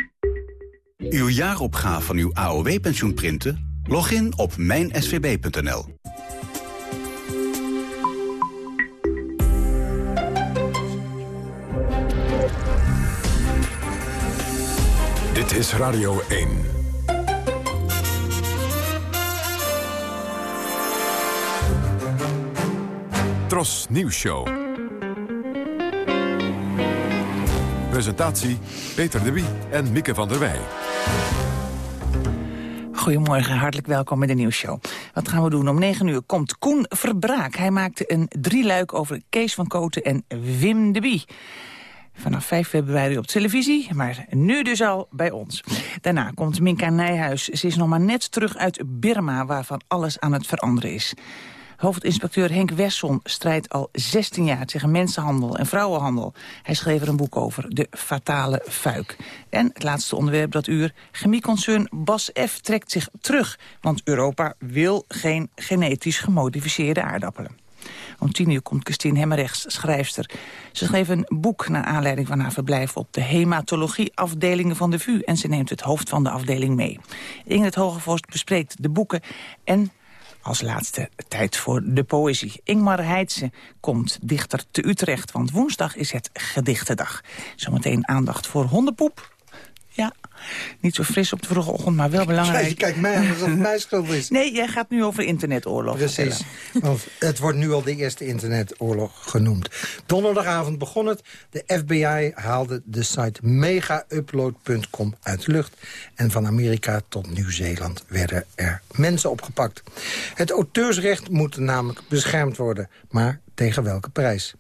Uw jaaropgave van uw AOW-pensioen printen? Log in op mijnsvb.nl. Dit is Radio 1. Tros Nieuws Show. Presentatie Peter de Wie en Mieke van der Wij. Goedemorgen, hartelijk welkom bij de nieuwsshow. Wat gaan we doen? Om 9 uur komt Koen Verbraak. Hij maakte een drieluik over Kees van Koten en Wim de Bie. Vanaf 5 februari op televisie, maar nu dus al bij ons. Daarna komt Minka Nijhuis. Ze is nog maar net terug uit Birma, waarvan alles aan het veranderen is. Hoofdinspecteur Henk Wesson strijdt al 16 jaar tegen mensenhandel en vrouwenhandel. Hij schreef er een boek over, De Fatale Fuik. En het laatste onderwerp dat uur, chemieconcern Bas F. trekt zich terug. Want Europa wil geen genetisch gemodificeerde aardappelen. Om tien uur komt Christine Hemmerrechts, schrijfster. Ze schreef een boek naar aanleiding van haar verblijf op de hematologieafdelingen van de VU. En ze neemt het hoofd van de afdeling mee. Ingrid Hogevorst bespreekt de boeken en als laatste tijd voor de poëzie. Ingmar Heidse komt dichter te Utrecht, want woensdag is het gedichtendag. Zometeen aandacht voor hondenpoep. Ja, niet zo fris op de vroege ochtend, maar wel belangrijk. Je kijkt mij aan alsof het mijn <laughs> schuld is. Nee, jij gaat nu over internetoorlog Precies, <laughs> want het wordt nu al de eerste internetoorlog genoemd. Donderdagavond begon het. De FBI haalde de site megaupload.com uit de lucht. En van Amerika tot Nieuw-Zeeland werden er mensen opgepakt. Het auteursrecht moet namelijk beschermd worden. Maar tegen welke prijs?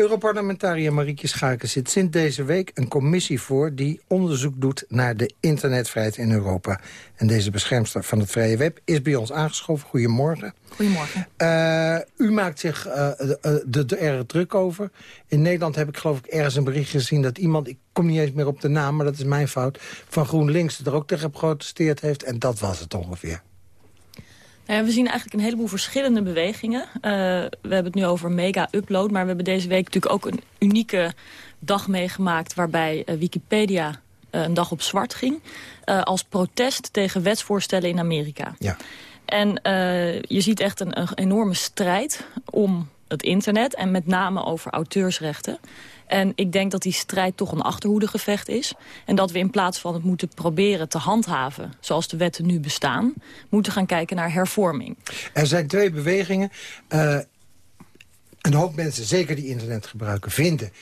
Europarlementariër Marietje Schaken zit sinds deze week een commissie voor... die onderzoek doet naar de internetvrijheid in Europa. En deze beschermster van het vrije web is bij ons aangeschoven. Goedemorgen. Goedemorgen. Uh, u maakt zich uh, de, de, erg druk over. In Nederland heb ik geloof ik ergens een bericht gezien... dat iemand, ik kom niet eens meer op de naam, maar dat is mijn fout... van GroenLinks er ook tegen geprotesteerd heeft. En dat was het ongeveer. Ja, we zien eigenlijk een heleboel verschillende bewegingen. Uh, we hebben het nu over mega-upload, maar we hebben deze week natuurlijk ook een unieke dag meegemaakt... waarbij uh, Wikipedia een dag op zwart ging... als protest tegen wetsvoorstellen in Amerika. Ja. En je ziet echt een, een enorme strijd om het internet... en met name over auteursrechten. En ik denk dat die strijd toch een achterhoedegevecht is. En dat we in plaats van het moeten proberen te handhaven... zoals de wetten nu bestaan, moeten gaan kijken naar hervorming. Er zijn twee bewegingen. Uh, een hoop mensen, zeker die internet gebruiken, vinden...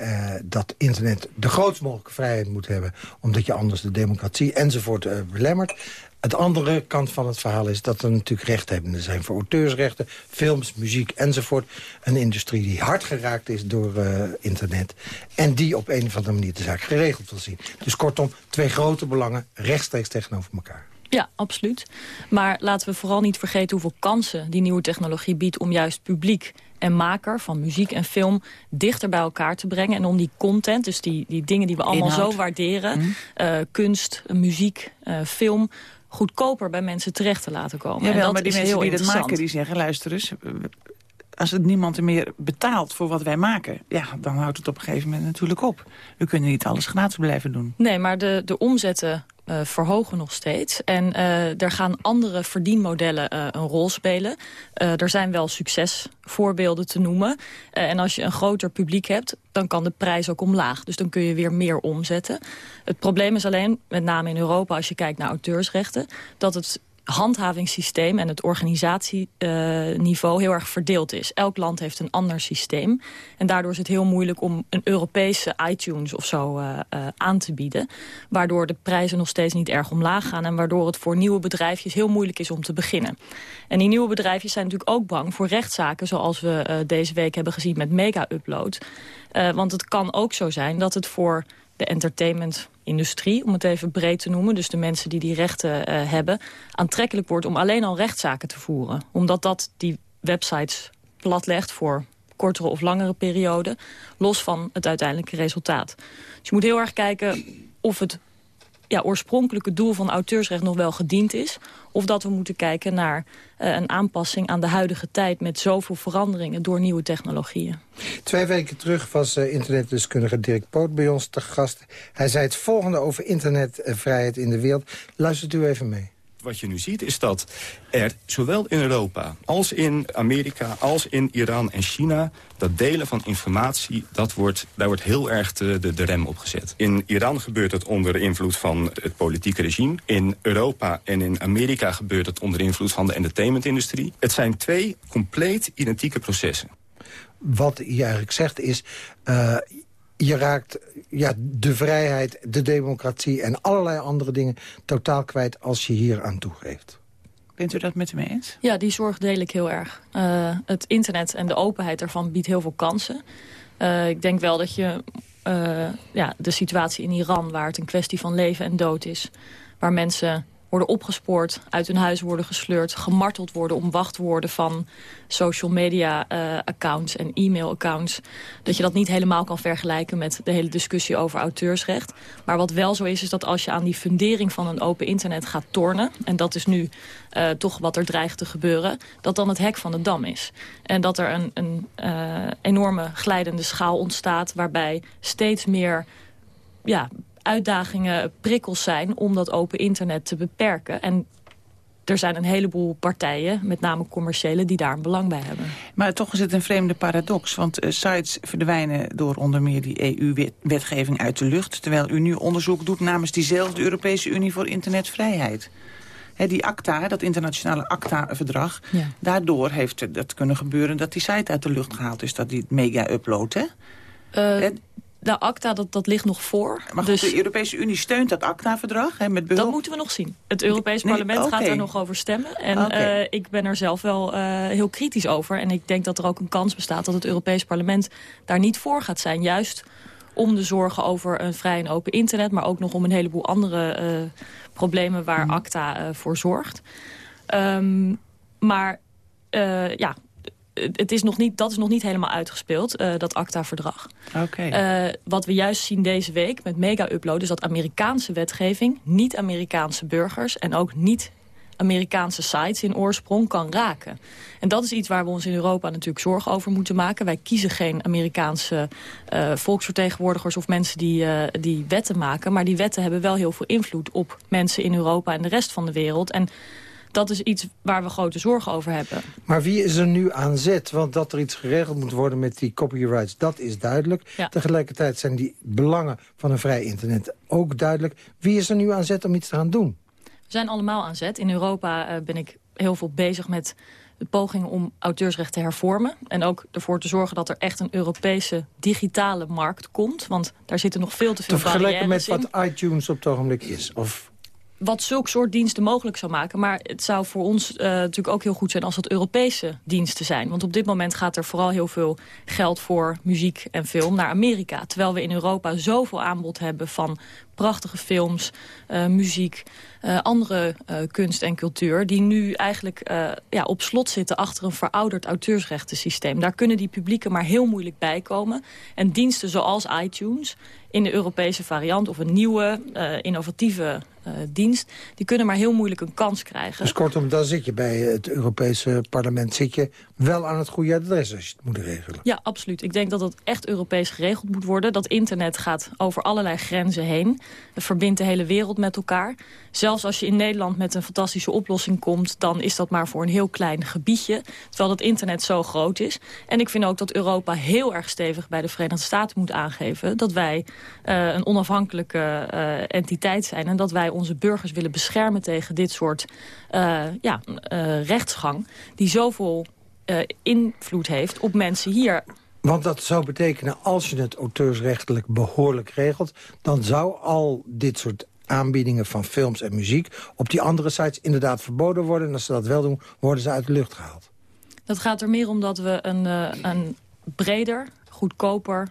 Uh, dat internet de grootst mogelijke vrijheid moet hebben... omdat je anders de democratie enzovoort uh, belemmert. Het andere kant van het verhaal is dat er natuurlijk rechthebbenden zijn... voor auteursrechten, films, muziek enzovoort. Een industrie die hard geraakt is door uh, internet... en die op een of andere manier de zaak geregeld wil zien. Dus kortom, twee grote belangen rechtstreeks tegenover elkaar. Ja, absoluut. Maar laten we vooral niet vergeten hoeveel kansen die nieuwe technologie biedt... om juist publiek en maker van muziek en film dichter bij elkaar te brengen. En om die content, dus die, die dingen die we allemaal Inhoud. zo waarderen... Mhm. uh, kunst, muziek, uh, film goedkoper bij mensen terecht te laten komen. Jawel, en dat maar die mensen die dat maken, die zeggen... luister eens, als het niemand er meer betaalt voor wat wij maken... ja, dan houdt het op een gegeven moment natuurlijk op. We kunnen niet alles gratis blijven doen. Nee, maar de, de omzetten uh, verhogen nog steeds. En uh, er gaan andere verdienmodellen uh, een rol spelen. er zijn wel succesvoorbeelden te noemen. en als je een groter publiek hebt, dan kan de prijs ook omlaag. Dus dan kun je weer meer omzetten. Het probleem is alleen, met name in Europa, als je kijkt naar auteursrechten... dat het handhavingssysteem en het organisatieniveau heel erg verdeeld is. Elk land heeft een ander systeem. En daardoor is het heel moeilijk om een Europese iTunes of zo uh, uh, aan te bieden. Waardoor de prijzen nog steeds niet erg omlaag gaan. En waardoor het voor nieuwe bedrijfjes heel moeilijk is om te beginnen. En die nieuwe bedrijfjes zijn natuurlijk ook bang voor rechtszaken... zoals we deze week hebben gezien met mega-upload. want het kan ook zo zijn dat het voor de entertainmentindustrie, om het even breed te noemen... dus de mensen die die rechten uh, hebben, aantrekkelijk wordt... om alleen al rechtszaken te voeren. Omdat dat die websites platlegt voor kortere of langere perioden... los van het uiteindelijke resultaat. Dus je moet heel erg kijken of het ja, oorspronkelijke doel van auteursrecht nog wel gediend is. Of dat we moeten kijken naar uh, een aanpassing aan de huidige tijd... met zoveel veranderingen door nieuwe technologieën. Twee weken terug was uh, internetdeskundige Dirk Poot bij ons te gast. Hij zei het volgende over internetvrijheid in de wereld. Luistert u even mee wat je nu ziet is dat er zowel in Europa als in Amerika... als in Iran en China, dat delen van informatie... Dat wordt, daar wordt heel erg de, de, rem op gezet. In Iran gebeurt het onder invloed van het politieke regime. In Europa en in Amerika gebeurt het onder invloed van de entertainmentindustrie. Het zijn twee compleet identieke processen. Wat je eigenlijk zegt is... Uh, je raakt ja, de vrijheid, de democratie en allerlei andere dingen totaal kwijt als je hier aan toegeeft. Bent u dat met me eens? Ja, die zorg deel ik heel erg. Uh, het internet en de openheid daarvan biedt heel veel kansen. Uh, ik denk wel dat je uh, ja, de situatie in Iran, waar het een kwestie van leven en dood is... waar mensen worden opgespoord, uit hun huis worden gesleurd... gemarteld worden om wachtwoorden van social media uh, accounts en e-mail accounts... dat je dat niet helemaal kan vergelijken met de hele discussie over auteursrecht. Maar wat wel zo is, is dat als je aan die fundering van een open internet gaat tornen... en dat is nu uh, toch wat er dreigt te gebeuren... dat dan het hek van de dam is. En dat er een, een uh, enorme glijdende schaal ontstaat... waarbij steeds meer ja, uitdagingen, prikkels zijn om dat open internet te beperken. En er zijn een heleboel partijen, met name commerciële, die daar een belang bij hebben. Maar toch is het een vreemde paradox, want uh, sites verdwijnen door onder meer die EU-wetgeving uit de lucht, terwijl u nu onderzoek doet namens diezelfde Europese Unie voor internetvrijheid. He, die ACTA, dat internationale ACTA-verdrag, ja. daardoor heeft het kunnen gebeuren dat die site uit de lucht gehaald is, dat die mega upload, hè? Uh, de ACTA, dat, dat ligt nog voor. Maar goed, dus, de Europese Unie steunt dat ACTA-verdrag met behulp? Dat moeten we nog zien. Het Europees nee, Parlement okay. gaat er nog over stemmen. En okay. uh, ik ben er zelf wel uh, heel kritisch over. En ik denk dat er ook een kans bestaat dat het Europees Parlement daar niet voor gaat zijn. Juist om de zorgen over een vrij en open internet... maar ook nog om een heleboel andere uh, problemen waar mm. ACTA voor zorgt. Um, maar ja, het is nog niet, dat is nog niet helemaal uitgespeeld, uh, dat ACTA-verdrag. Okay. Uh, wat we juist zien deze week met mega-upload... is dat Amerikaanse wetgeving niet-Amerikaanse burgers... en ook niet Amerikaanse sites in oorsprong kan raken. En dat is iets waar we ons in Europa natuurlijk zorgen over moeten maken. Wij kiezen geen Amerikaanse uh, volksvertegenwoordigers of mensen die, uh, die wetten maken. Maar die wetten hebben wel heel veel invloed op mensen in Europa en de rest van de wereld. En dat is iets waar we grote zorgen over hebben. Maar wie is er nu aan zet? Want dat er iets geregeld moet worden met die copyrights, dat is duidelijk. Ja. Tegelijkertijd zijn die belangen van een vrij internet ook duidelijk. Wie is er nu aan zet om iets te gaan doen? We zijn allemaal aan zet. In Europa uh, ben ik heel veel bezig met de pogingen om auteursrecht te hervormen. En ook ervoor te zorgen dat er echt een Europese digitale markt komt. Want daar zitten nog veel te veel Te vergelijken met wat iTunes op het ogenblik is? Of wat zulk soort diensten mogelijk zou maken. Maar het zou voor ons uh, natuurlijk ook heel goed zijn als het Europese diensten zijn. Want op dit moment gaat er vooral heel veel geld voor muziek en film naar Amerika. Terwijl we in Europa zoveel aanbod hebben van prachtige films, uh, muziek, uh, andere kunst en cultuur... die nu eigenlijk ja, op slot zitten achter een verouderd auteursrechtensysteem. Daar kunnen die publieken maar heel moeilijk bij komen. En diensten zoals iTunes in de Europese variant of een nieuwe, innovatieve uh, dienst... die kunnen maar heel moeilijk een kans krijgen. Dus kortom, dan zit je bij het Europese parlement... zit je wel aan het goede adres als je het moet regelen. Ja, absoluut. Ik denk dat het echt Europees geregeld moet worden. Dat internet gaat over allerlei grenzen heen. Het verbindt de hele wereld met elkaar. Zelfs als je in Nederland met een fantastische oplossing komt... dan is dat maar voor een heel klein gebiedje. Terwijl het internet zo groot is. En ik vind ook dat Europa heel erg stevig bij de Verenigde Staten moet aangeven... dat wij uh, een onafhankelijke uh, entiteit zijn... en dat wij onze burgers willen beschermen tegen dit soort uh, ja, rechtsgang... die zoveel invloed heeft op mensen hier want dat zou betekenen, als je het auteursrechtelijk behoorlijk regelt... dan zou al dit soort aanbiedingen van films en muziek... op die andere sites inderdaad verboden worden. En als ze dat wel doen, worden ze uit de lucht gehaald. Dat gaat er meer om dat we een, een breder, goedkoper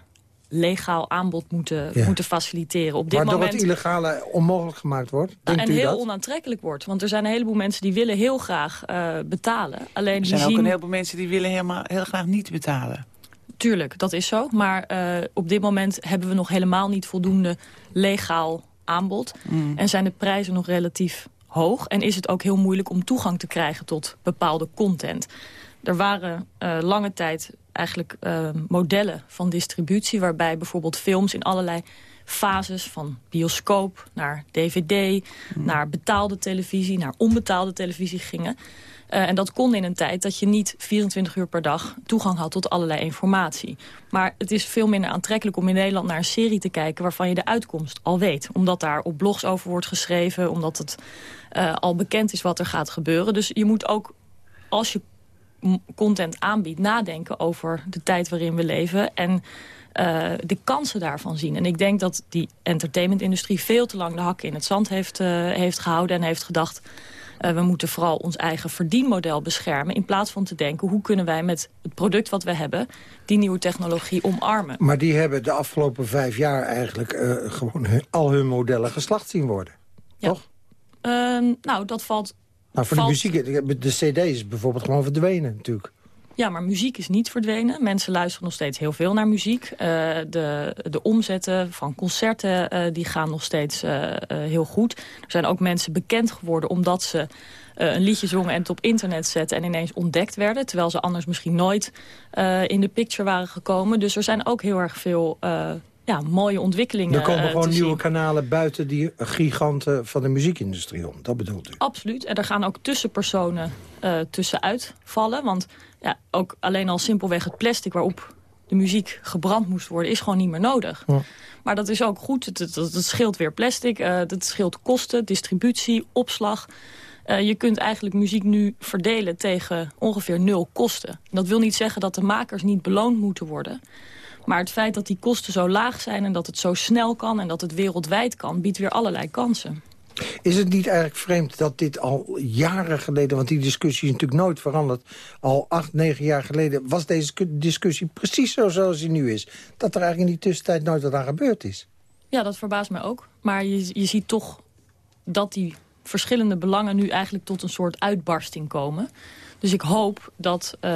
legaal aanbod moeten, ja. moeten faciliteren. Op dit Waardoor moment... het illegale onmogelijk gemaakt wordt? Nou, en heel dat? onaantrekkelijk wordt. Want er zijn een heleboel mensen die willen heel graag uh, betalen. Alleen er zijn zien... ook een heleboel mensen die willen helemaal, heel graag niet betalen. Tuurlijk, dat is zo. Maar uh, op dit moment hebben we nog helemaal niet voldoende legaal aanbod. En zijn de prijzen nog relatief hoog. En is het ook heel moeilijk om toegang te krijgen tot bepaalde content. Er waren uh, lange tijd eigenlijk uh, modellen van distributie... waarbij bijvoorbeeld films in allerlei fases van bioscoop naar dvd... naar betaalde televisie, naar onbetaalde televisie gingen. Uh, en dat kon in een tijd dat je niet 24 uur per dag toegang had tot allerlei informatie. Maar het is veel minder aantrekkelijk om in Nederland naar een serie te kijken... waarvan je de uitkomst al weet. Omdat daar op blogs over wordt geschreven, omdat het uh, al bekend is wat er gaat gebeuren. Dus je moet ook, als je content aanbiedt, nadenken over de tijd waarin we leven... en uh, de kansen daarvan zien. En ik denk dat die entertainmentindustrie veel te lang de hakken in het zand heeft, uh, heeft gehouden... en heeft gedacht, uh, we moeten vooral ons eigen verdienmodel beschermen... in plaats van te denken, hoe kunnen wij met het product wat we hebben... die nieuwe technologie omarmen. Maar die hebben de afgelopen vijf jaar eigenlijk gewoon hun, al hun modellen geslacht zien worden. Ja. Toch? Uh, nou, dat valt... Nou, voor valt... de muziek, de cd is bijvoorbeeld gewoon verdwenen natuurlijk. Ja, maar muziek is niet verdwenen. Mensen luisteren nog steeds heel veel naar muziek. Uh, de, de omzetten van concerten uh, die gaan nog steeds uh, heel goed. Er zijn ook mensen bekend geworden omdat ze een liedje zongen en het op internet zetten... en ineens ontdekt werden, terwijl ze anders misschien nooit in de picture waren gekomen. Dus er zijn ook heel erg veel ja, mooie ontwikkelingen Er komen gewoon nieuwe zien. kanalen buiten die giganten van de muziekindustrie om. Dat bedoelt u? Absoluut. En er gaan ook tussenpersonen uh, tussenuit vallen. Want ja, ook alleen al simpelweg het plastic waarop de muziek gebrand moest worden... is gewoon niet meer nodig. Ja. Maar dat is ook goed. Het, scheelt weer plastic. Uh, het scheelt kosten, distributie, opslag... Uh, je kunt eigenlijk muziek nu verdelen tegen ongeveer nul kosten. Dat wil niet zeggen dat de makers niet beloond moeten worden... Maar het feit dat die kosten zo laag zijn en dat het zo snel kan... en dat het wereldwijd kan, biedt weer allerlei kansen. Is het niet eigenlijk vreemd dat dit al jaren geleden... want die discussie is natuurlijk nooit veranderd... al acht, negen jaar geleden was deze discussie precies zo zoals die nu is. Dat er eigenlijk in die tussentijd nooit wat aan gebeurd is. Ja, dat verbaast mij ook. Maar je, je ziet toch dat die verschillende belangen... nu eigenlijk tot een soort uitbarsting komen... Dus ik hoop dat uh,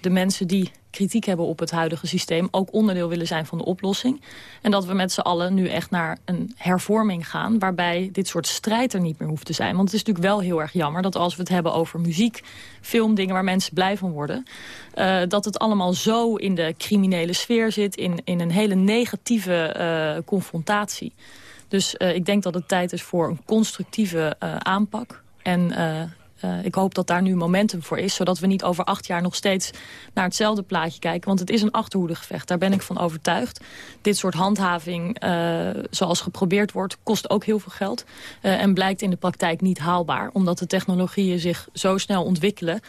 de mensen die kritiek hebben op het huidige systeem... ook onderdeel willen zijn van de oplossing. En dat we met z'n allen nu echt naar een hervorming gaan... waarbij dit soort strijd er niet meer hoeft te zijn. Want het is natuurlijk wel heel erg jammer dat als we het hebben over muziek... film, dingen waar mensen blij van worden... Uh, dat het allemaal zo in de criminele sfeer zit... in, in een hele negatieve uh, confrontatie. Dus ik denk dat het tijd is voor een constructieve aanpak... En uh, ik hoop dat daar nu momentum voor is. Zodat we niet over acht jaar nog steeds naar hetzelfde plaatje kijken. Want het is een achterhoedegevecht. Daar ben ik van overtuigd. Dit soort handhaving, uh, zoals geprobeerd wordt, kost ook heel veel geld. Uh, en blijkt in de praktijk niet haalbaar. Omdat de technologieën zich zo snel ontwikkelen...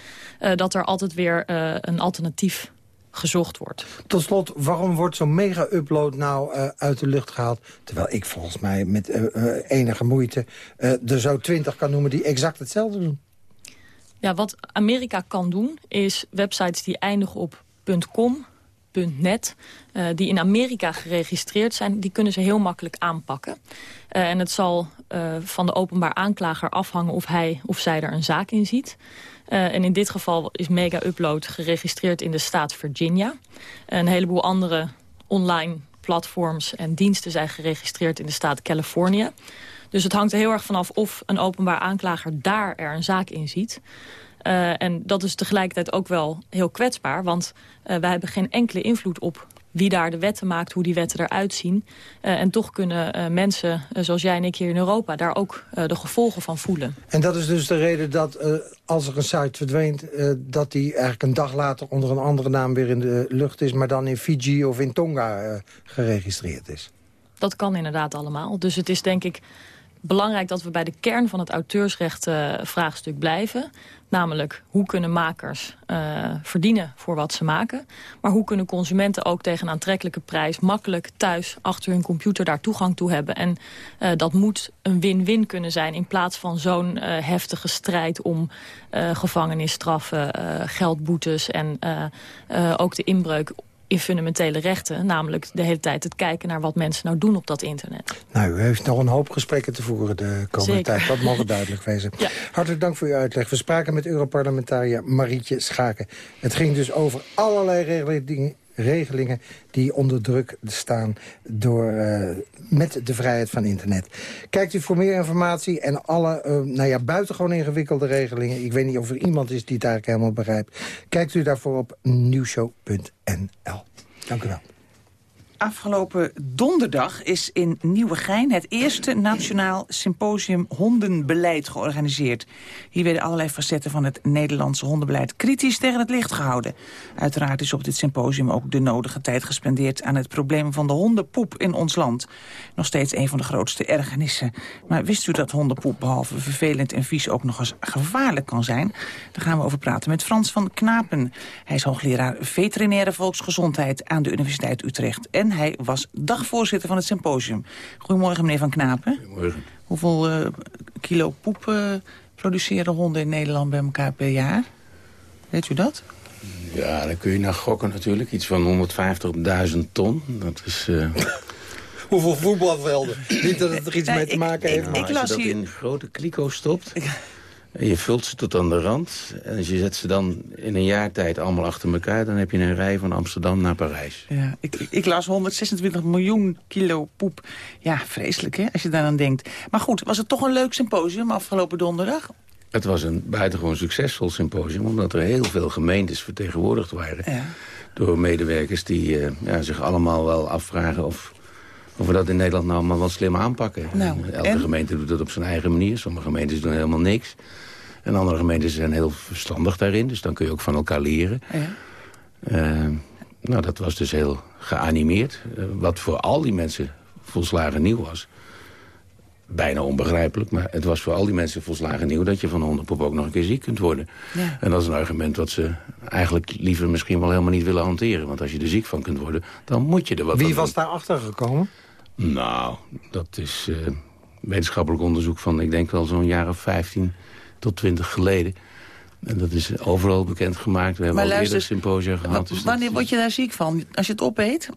dat er altijd weer een alternatief gezocht wordt. Tot slot, waarom wordt zo'n mega-upload nou uit de lucht gehaald... terwijl ik volgens mij met enige moeite er zo twintig kan noemen... die exact hetzelfde doen? Ja, wat Amerika kan doen, is websites die eindigen op .com, .net... Uh, die in Amerika geregistreerd zijn, die kunnen ze heel makkelijk aanpakken. Uh, en het zal uh, van de openbaar aanklager afhangen of hij of zij er een zaak in ziet. En in dit geval is Mega Upload geregistreerd in de staat Virginia. Een heleboel andere online platforms en diensten zijn geregistreerd in de staat Californië. Dus het hangt er heel erg vanaf of een openbaar aanklager daar er een zaak in ziet. Uh, en dat is tegelijkertijd ook wel heel kwetsbaar. Want uh, wij hebben geen enkele invloed op wie daar de wetten maakt, hoe die wetten eruit zien. Uh, en toch kunnen mensen, zoals jij en ik hier in Europa... daar ook de gevolgen van voelen. En dat is dus de reden dat als er een site verdwijnt... dat die eigenlijk een dag later onder een andere naam weer in de lucht is... maar dan in Fiji of in Tonga geregistreerd is? Dat kan inderdaad allemaal. Dus het is denk ik belangrijk dat we bij de kern van het auteursrecht uh, vraagstuk blijven. Namelijk, hoe kunnen makers uh, verdienen voor wat ze maken? Maar hoe kunnen consumenten ook tegen een aantrekkelijke prijs... makkelijk thuis achter hun computer daar toegang toe hebben? En uh, dat moet een win-win kunnen zijn... in plaats van zo'n heftige strijd om gevangenisstraffen, geldboetes... en ook de inbreuk in fundamentele rechten. Namelijk de hele tijd het kijken naar wat mensen nou doen op dat internet. Nou, u heeft nog een hoop gesprekken te voeren de komende Zeker. tijd. Dat mag <laughs> duidelijk wezen. Ja. Hartelijk dank voor uw uitleg. We spraken met Europarlementariër Marietje Schaken. Het ging dus over allerlei regelingen die onder druk staan door, eh, met de vrijheid van internet. Kijkt u voor meer informatie en alle uh, nou ja, buitengewoon ingewikkelde regelingen... ik weet niet of er iemand is die het eigenlijk helemaal begrijpt... kijkt u daarvoor op nieuwshow.nl. Dank u wel. Afgelopen donderdag is in Nieuwegein het eerste nationaal symposium hondenbeleid georganiseerd. Hier werden allerlei facetten van het Nederlandse hondenbeleid kritisch tegen het licht gehouden. Uiteraard is op dit symposium ook de nodige tijd gespendeerd aan het probleem van de hondenpoep in ons land. Nog steeds een van de grootste ergernissen. Maar wist u dat hondenpoep behalve vervelend en vies ook nog eens gevaarlijk kan zijn? Daar gaan we over praten met Frans van Knapen. Hij is hoogleraar veterinaire volksgezondheid aan de Universiteit Utrecht. En hij was dagvoorzitter van het symposium. Goedemorgen, meneer Van Knapen. Goedemorgen. Hoeveel uh, kilo poep uh, produceren honden in Nederland bij elkaar per jaar? Weet u dat? Ja, daar kun je naar gokken natuurlijk. Iets van 150.000 ton. Dat is... Uh... <laughs> Hoeveel voetbalvelden? Niet dat het er iets mee te maken heeft. Nou, als je dat in grote kliko stopt... <laughs> En je vult ze tot aan de rand. En als je zet ze dan in een jaar tijd allemaal achter elkaar... dan heb je een rij van Amsterdam naar Parijs. Ja, ik, ik las 126 miljoen kilo poep. Ja, vreselijk hè, als je daaraan denkt. Maar goed, was het toch een leuk symposium afgelopen donderdag? Het was een buitengewoon succesvol symposium... omdat er heel veel gemeentes vertegenwoordigd waren... Ja. door medewerkers die uh, ja, zich allemaal wel afvragen... of of we dat in Nederland nou allemaal wat slim aanpakken. Nou, Elke en? gemeente doet dat op zijn eigen manier. Sommige gemeentes doen helemaal niks. En andere gemeentes zijn heel verstandig daarin. Dus dan kun je ook van elkaar leren. Ja. Uh, nou, dat was dus heel geanimeerd. Uh, wat voor al die mensen volslagen nieuw was. Bijna onbegrijpelijk, maar het was voor al die mensen volslagen nieuw... dat je van hondenpop ook nog een keer ziek kunt worden. Ja. En dat is een argument wat ze eigenlijk liever misschien wel helemaal niet willen hanteren. Want als je er ziek van kunt worden, dan moet je er wat Wie aan was daar achter gekomen? Nou, dat is uh, wetenschappelijk onderzoek van, ik denk wel zo'n jaar of 15 tot 20 geleden. En dat is overal bekendgemaakt. We hebben maar al luister, eerder symposia gehad. Dus wanneer word je daar ziek van? Als je het opeet?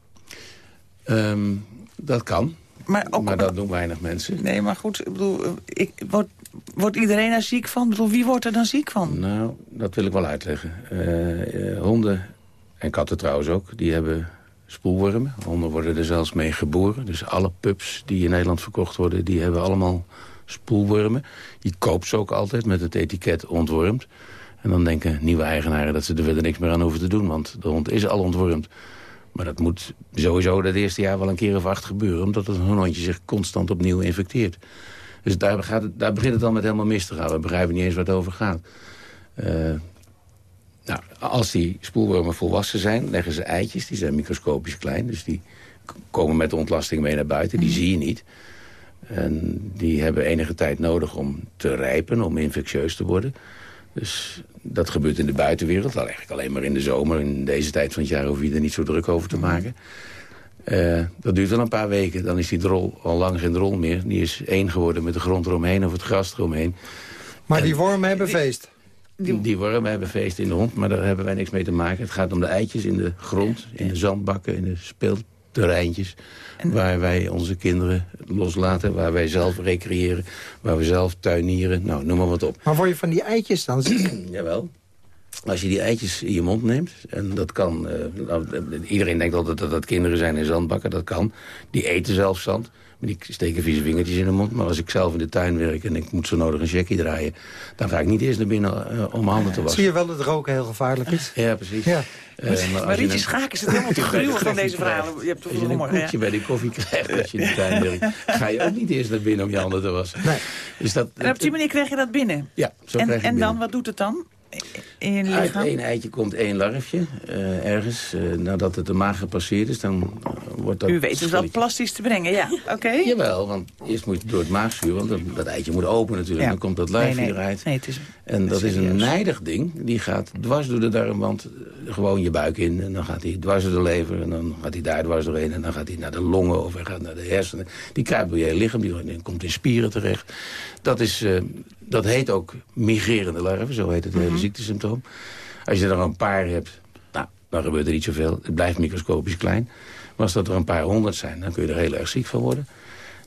Um, dat kan. Maar, ook, maar dat doen weinig mensen. Nee, maar goed, ik bedoel, ik, wordt, wordt iedereen daar ziek van? Ik bedoel, wie wordt er dan ziek van? Nou, dat wil ik wel uitleggen. Uh, uh, honden, en katten trouwens ook, die hebben spoelwormen. Honden worden er zelfs mee geboren. Dus alle pups die in Nederland verkocht worden... die hebben allemaal spoelwormen. Je koopt ze ook altijd met het etiket ontwormd. En dan denken nieuwe eigenaren dat ze er verder niks meer aan hoeven te doen. Want de hond is al ontwormd. Maar dat moet sowieso dat eerste jaar wel een keer of acht gebeuren... omdat het een hondje zich constant opnieuw infecteert. Dus daar, gaat het, daar begint het dan met helemaal mis te gaan. We begrijpen niet eens waar het over gaat. Uh, nou, als die spoelwormen volwassen zijn, leggen ze eitjes. Die zijn microscopisch klein, dus die komen met de ontlasting mee naar buiten. Die mm. zie je niet. En die hebben enige tijd nodig om te rijpen, om infectieus te worden. Dus dat gebeurt in de buitenwereld. Al eigenlijk alleen maar in de zomer. In deze tijd van het jaar hoef je er niet zo druk over te maken. Uh, dat duurt wel een paar weken. Dan is die drol al lang geen drol meer. Die is één geworden met de grond eromheen of het gras eromheen. Maar en die wormen hebben feest? Die, die wormen hebben feest in de hond, maar daar hebben wij niks mee te maken. Het gaat om de eitjes in de grond, in de zandbakken, in de speelterreintjes... En... waar wij onze kinderen loslaten, waar wij zelf recreëren... waar we zelf tuinieren, nou, noem maar wat op. Maar word je van die eitjes dan ziek? <clears throat> Jawel. Als je die eitjes in je mond neemt, en dat kan... Uh, iedereen denkt altijd dat dat kinderen zijn in zandbakken, dat kan. Die eten zelf zand. Maar die steken vieze vingertjes in de mond. Maar als ik zelf in de tuin werk en ik moet zo nodig een checkie draaien... dan ga ik niet eerst naar binnen uh, om mijn handen te wassen. Zie je wel dat roken heel gevaarlijk is? Ja, precies. Ja. Uh, maar maar Rietje Schaak is het helemaal te <laughs> gruwel van deze verhalen. Je hebt als je een koekje ja. bij die koffie krijgt als je in de tuin werkt... ga je ook niet eerst naar binnen om je handen te wassen. Nee. Dus dat, en op die manier krijg je dat binnen? Ja, zo en, krijg je En binnen. dan, wat doet het dan? In je Uit lichaam? één eitje komt één larfje, uh, ergens. Uh, nadat het de maag gepasseerd is, dan uh, wordt dat... U weet dus wel plastisch te brengen, ja. Oké. Okay. Jawel, want eerst moet je door het maagzuur, want dat, dat eitje moet open natuurlijk. Ja. Dan komt dat larfje nee, nee. eruit. Nee, het is, en dat is een nijdig ding. Die gaat dwars door de darmwand, gewoon je buik in. En dan gaat hij dwars door de lever. En dan gaat hij daar dwars doorheen. En dan gaat hij naar de longen of hij gaat naar de hersenen. Die kruipt door je lichaam, die, komt in spieren terecht. Dat, is, dat heet ook migrerende larven, zo heet het hele mm -hmm. ziektesymptoom. Als je er een paar hebt, nou, dan gebeurt er niet zoveel. Het blijft microscopisch klein. Maar als dat er een paar honderd zijn, dan kun je er heel erg ziek van worden.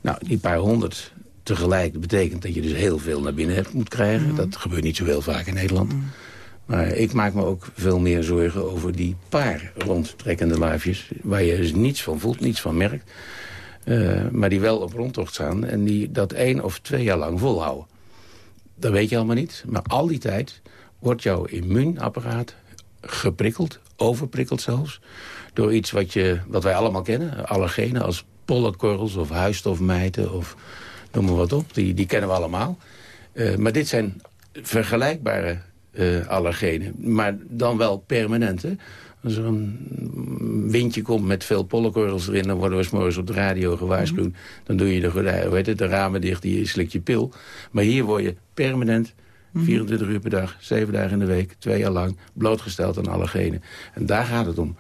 Nou, die paar honderd tegelijk betekent dat je dus heel veel naar binnen hebt moet krijgen. Mm. Dat gebeurt niet zo heel vaak in Nederland. Mm. Maar ik maak me ook veel meer zorgen over die paar rondtrekkende luifjes... waar je dus niets van voelt, niets van merkt. Uh, maar die wel op rondtocht staan en die dat één of twee jaar lang volhouden. Dat weet je allemaal niet. Maar al die tijd wordt jouw immuunapparaat geprikkeld, overprikkeld zelfs... door iets wat, je, wat wij allemaal kennen, allergenen als pollenkorrels of huisstofmijten... of noem maar wat op, die, die kennen we allemaal. Uh, maar dit zijn vergelijkbare uh, allergenen, maar dan wel permanente. Als er een windje komt met veel pollenkorrels erin... dan worden we s'morgens op de radio gewaarschuwd. Mm Dan doe je de, weet het, de ramen dicht, je slikt je pil. Maar hier word je permanent 24 uur per dag, 7 dagen in de week, twee jaar lang... blootgesteld aan allergenen. En daar gaat het om.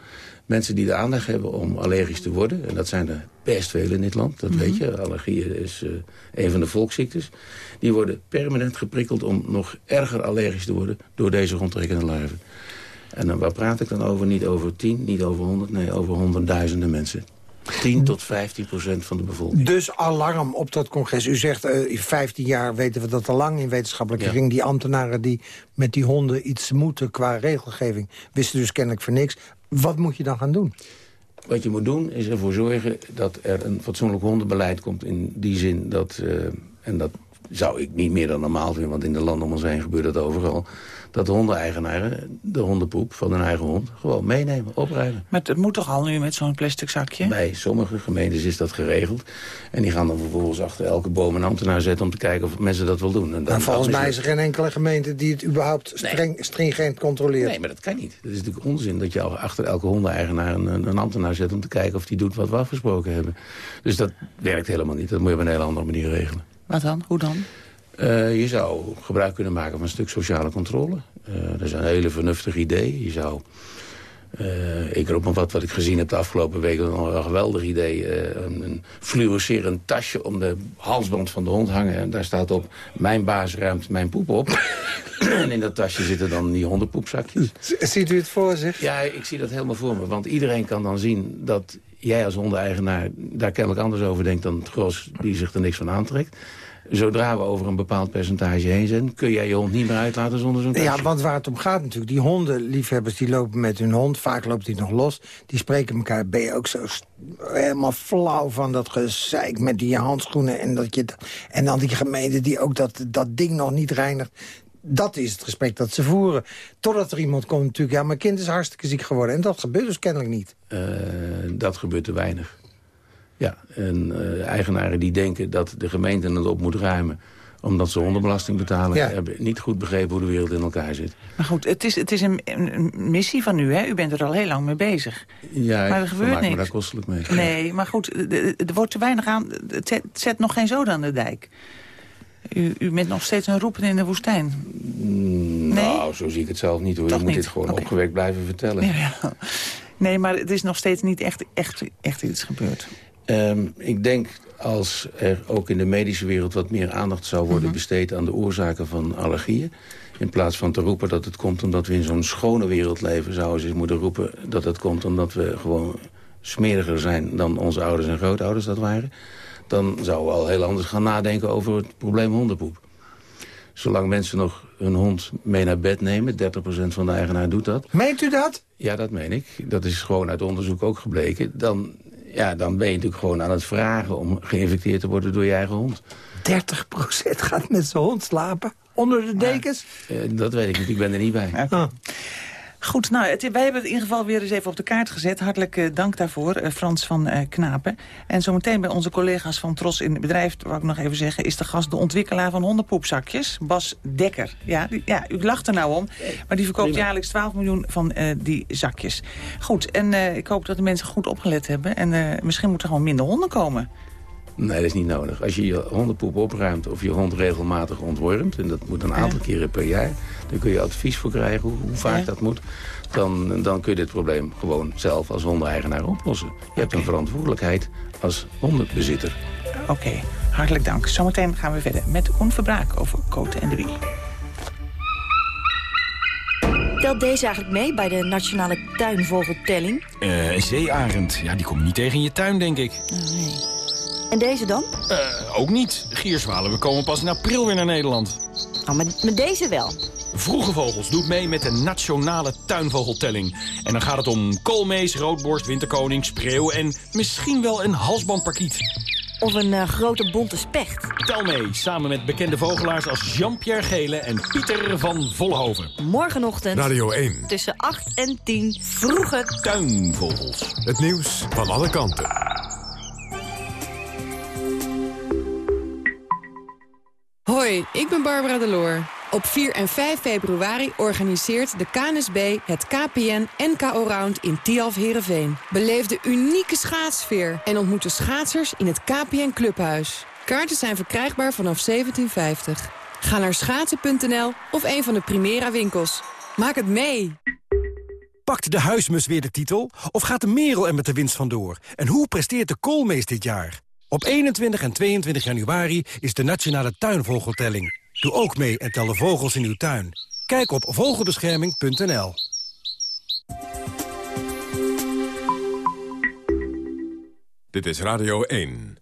Mensen die de aandacht hebben om allergisch te worden... en dat zijn er best veel in dit land, dat weet je. Allergie is uh, een van de volksziektes. Die worden permanent geprikkeld om nog erger allergisch te worden... door deze rondtrekkende larven. En dan, waar praat ik dan over? Niet over tien, niet over honderd, nee, over honderdduizenden mensen. 10 tot 15 procent van de bevolking. Dus alarm op dat congres. U zegt, uh, in 15 jaar weten we dat al lang in wetenschappelijke ja. ring. Die ambtenaren die met die honden iets moeten qua regelgeving... wisten dus kennelijk voor niks. Wat moet je dan gaan doen? Wat je moet doen is ervoor zorgen dat er een fatsoenlijk hondenbeleid komt... in die zin dat, uh, en dat zou ik niet meer dan normaal vinden... want in de landen om ons heen gebeurt dat overal dat de hondeneigenaren de hondenpoep van hun eigen hond gewoon meenemen, opruimen. Maar het moet toch al nu met zo'n plastic zakje? Bij sommige gemeentes is dat geregeld. En die gaan dan vervolgens achter elke boom een ambtenaar zetten... om te kijken of mensen dat wel doen. En dan, volgens mij is er geen enkele gemeente die het überhaupt streng, nee. stringent controleert. Nee, maar dat kan niet. Dat is natuurlijk onzin dat je achter elke hondeneigenaar een, een ambtenaar zet... om te kijken of die doet wat we afgesproken hebben. Dus dat werkt helemaal niet. Dat moet je op een hele andere manier regelen. Wat dan? Hoe dan? Uh, je zou gebruik kunnen maken van een stuk sociale controle. Uh, dat is een hele vernuftig idee. Je zou, uh, ik roep maar wat, wat ik gezien heb de afgelopen weken, nog een geweldig idee. een, een fluorescerend tasje om de halsband van de hond hangen. En daar staat op, mijn baas ruimt mijn poep op. <coughs> en in dat tasje zitten dan die hondenpoepzakjes. Ziet u het voor zich? Ja, ik zie dat helemaal voor me. Want iedereen kan dan zien dat jij als hondeneigenaar daar kennelijk anders over denkt dan het gros die zich er niks van aantrekt. Zodra we over een bepaald percentage heen zijn... kun jij je hond niet meer uitlaten zonder zo'n Ja, want waar het om gaat natuurlijk... die hondenliefhebbers die lopen met hun hond... vaak loopt hij nog los. Die spreken elkaar... ben je ook zo helemaal flauw van dat gezeik met die handschoenen... en, dat je, en dan die gemeente die ook dat, dat ding nog niet reinigt dat is het gesprek dat ze voeren. Totdat er iemand komt natuurlijk... ja, mijn kind is hartstikke ziek geworden. En dat gebeurt dus kennelijk niet. Uh, dat gebeurt te weinig. Ja, en uh, eigenaren die denken dat de gemeente het op moet ruimen omdat ze hondenbelasting betalen, ja. hebben niet goed begrepen hoe de wereld in elkaar zit. Maar goed, het is, het is een, een missie van u, hè? U bent er al heel lang mee bezig. Ja, maar er gebeurt niks. daar kostelijk mee. Nee, maar goed, er wordt te weinig aan... Het zet, het zet nog geen zoden aan de dijk. U, u bent nog steeds een roepen in de woestijn. Mm, nee? Nou, zo zie ik het zelf niet hoor. Toch je moet niet? dit gewoon okay. opgewekt blijven vertellen. Ja, ja. Nee, maar het is nog steeds niet echt, echt, echt iets gebeurd. Um, ik denk als er ook in de medische wereld wat meer aandacht zou worden Mhm. besteed aan de oorzaken van allergieën. In plaats van te roepen dat het komt omdat we in zo'n schone wereld leven... zouden ze moeten roepen dat het komt omdat we gewoon smeriger zijn... dan onze ouders en grootouders dat waren. Dan zouden we al heel anders gaan nadenken over het probleem hondenpoep. Zolang mensen nog hun hond mee naar bed nemen... 30% van de eigenaar doet dat. Meent u dat? Ja, dat meen ik. Dat is gewoon uit onderzoek ook gebleken. Dan, ja, dan ben je natuurlijk gewoon aan het vragen... om geïnfecteerd te worden door je eigen hond. 30% gaat met zijn hond slapen? Onder de dekens? Eh, dat weet ik niet, ik ben er niet bij. Oh. Goed, nou, het, wij hebben het in ieder geval weer eens even op de kaart gezet. Hartelijk eh, dank daarvoor, eh, Frans van eh, Knapen. En zometeen bij onze collega's van Tros in het Bedrijf... wou ik nog even zeggen, is de gast de ontwikkelaar van hondenpoepzakjes. Bas Dekker. Ja, die- ja u lacht er nou om. Maar die verkoopt Prima. jaarlijks 12 miljoen van die zakjes. Goed, en ik hoop dat de mensen goed opgelet hebben. En misschien moeten er gewoon minder honden komen. Nee, dat is niet nodig. Als je je hondenpoep opruimt of je hond regelmatig ontwormt... en dat moet een aantal keren per jaar... dan kun je advies voor krijgen hoe, hoe vaak Ja. dat moet. Dan, dan kun je dit probleem gewoon zelf als hondeneigenaar oplossen. Je hebt een verantwoordelijkheid als hondenbezitter. Oké, hartelijk dank. Zometeen gaan we verder met Onverbraak over Cote en de Wie. Telt deze eigenlijk mee bij de Nationale Tuinvogeltelling? Eh, een zeearend. Ja, die kom je niet tegen in je tuin, denk ik. En deze dan? Eh, ook niet. Gierzwalen, we komen pas in april weer naar Nederland. Oh, maar met deze wel. Vroege Vogels doet mee met de Nationale Tuinvogeltelling. En dan gaat het om koolmees, roodborst, winterkoning, spreeuw... en misschien wel een halsbandparkiet. Of een uh, grote bonte specht. Tel mee, samen met bekende vogelaars als Jean-Pierre Gele en Pieter van Vollenhoven. Morgenochtend. Radio 1. Tussen 8 en 10. Vroege tuinvogels. Het nieuws van alle kanten. Hoi, ik ben Barbara Deloor. Op 4 en 5 februari organiseert de KNSB het KPN NKO Round in Tialf Herenveen. Beleef de unieke schaatsfeer en ontmoet de schaatsers in het KPN Clubhuis. Kaarten zijn verkrijgbaar vanaf 1750. Ga naar schaatsen.nl of een van de Primera winkels. Maak het mee! Pakt de huismus weer de titel? Of gaat de merel er met de winst vandoor? En hoe presteert de koolmees dit jaar? Op 21 en 22 januari is de Nationale Tuinvogeltelling. Doe ook mee en tel de vogels in uw tuin. Kijk op vogelbescherming.nl. Dit is Radio 1.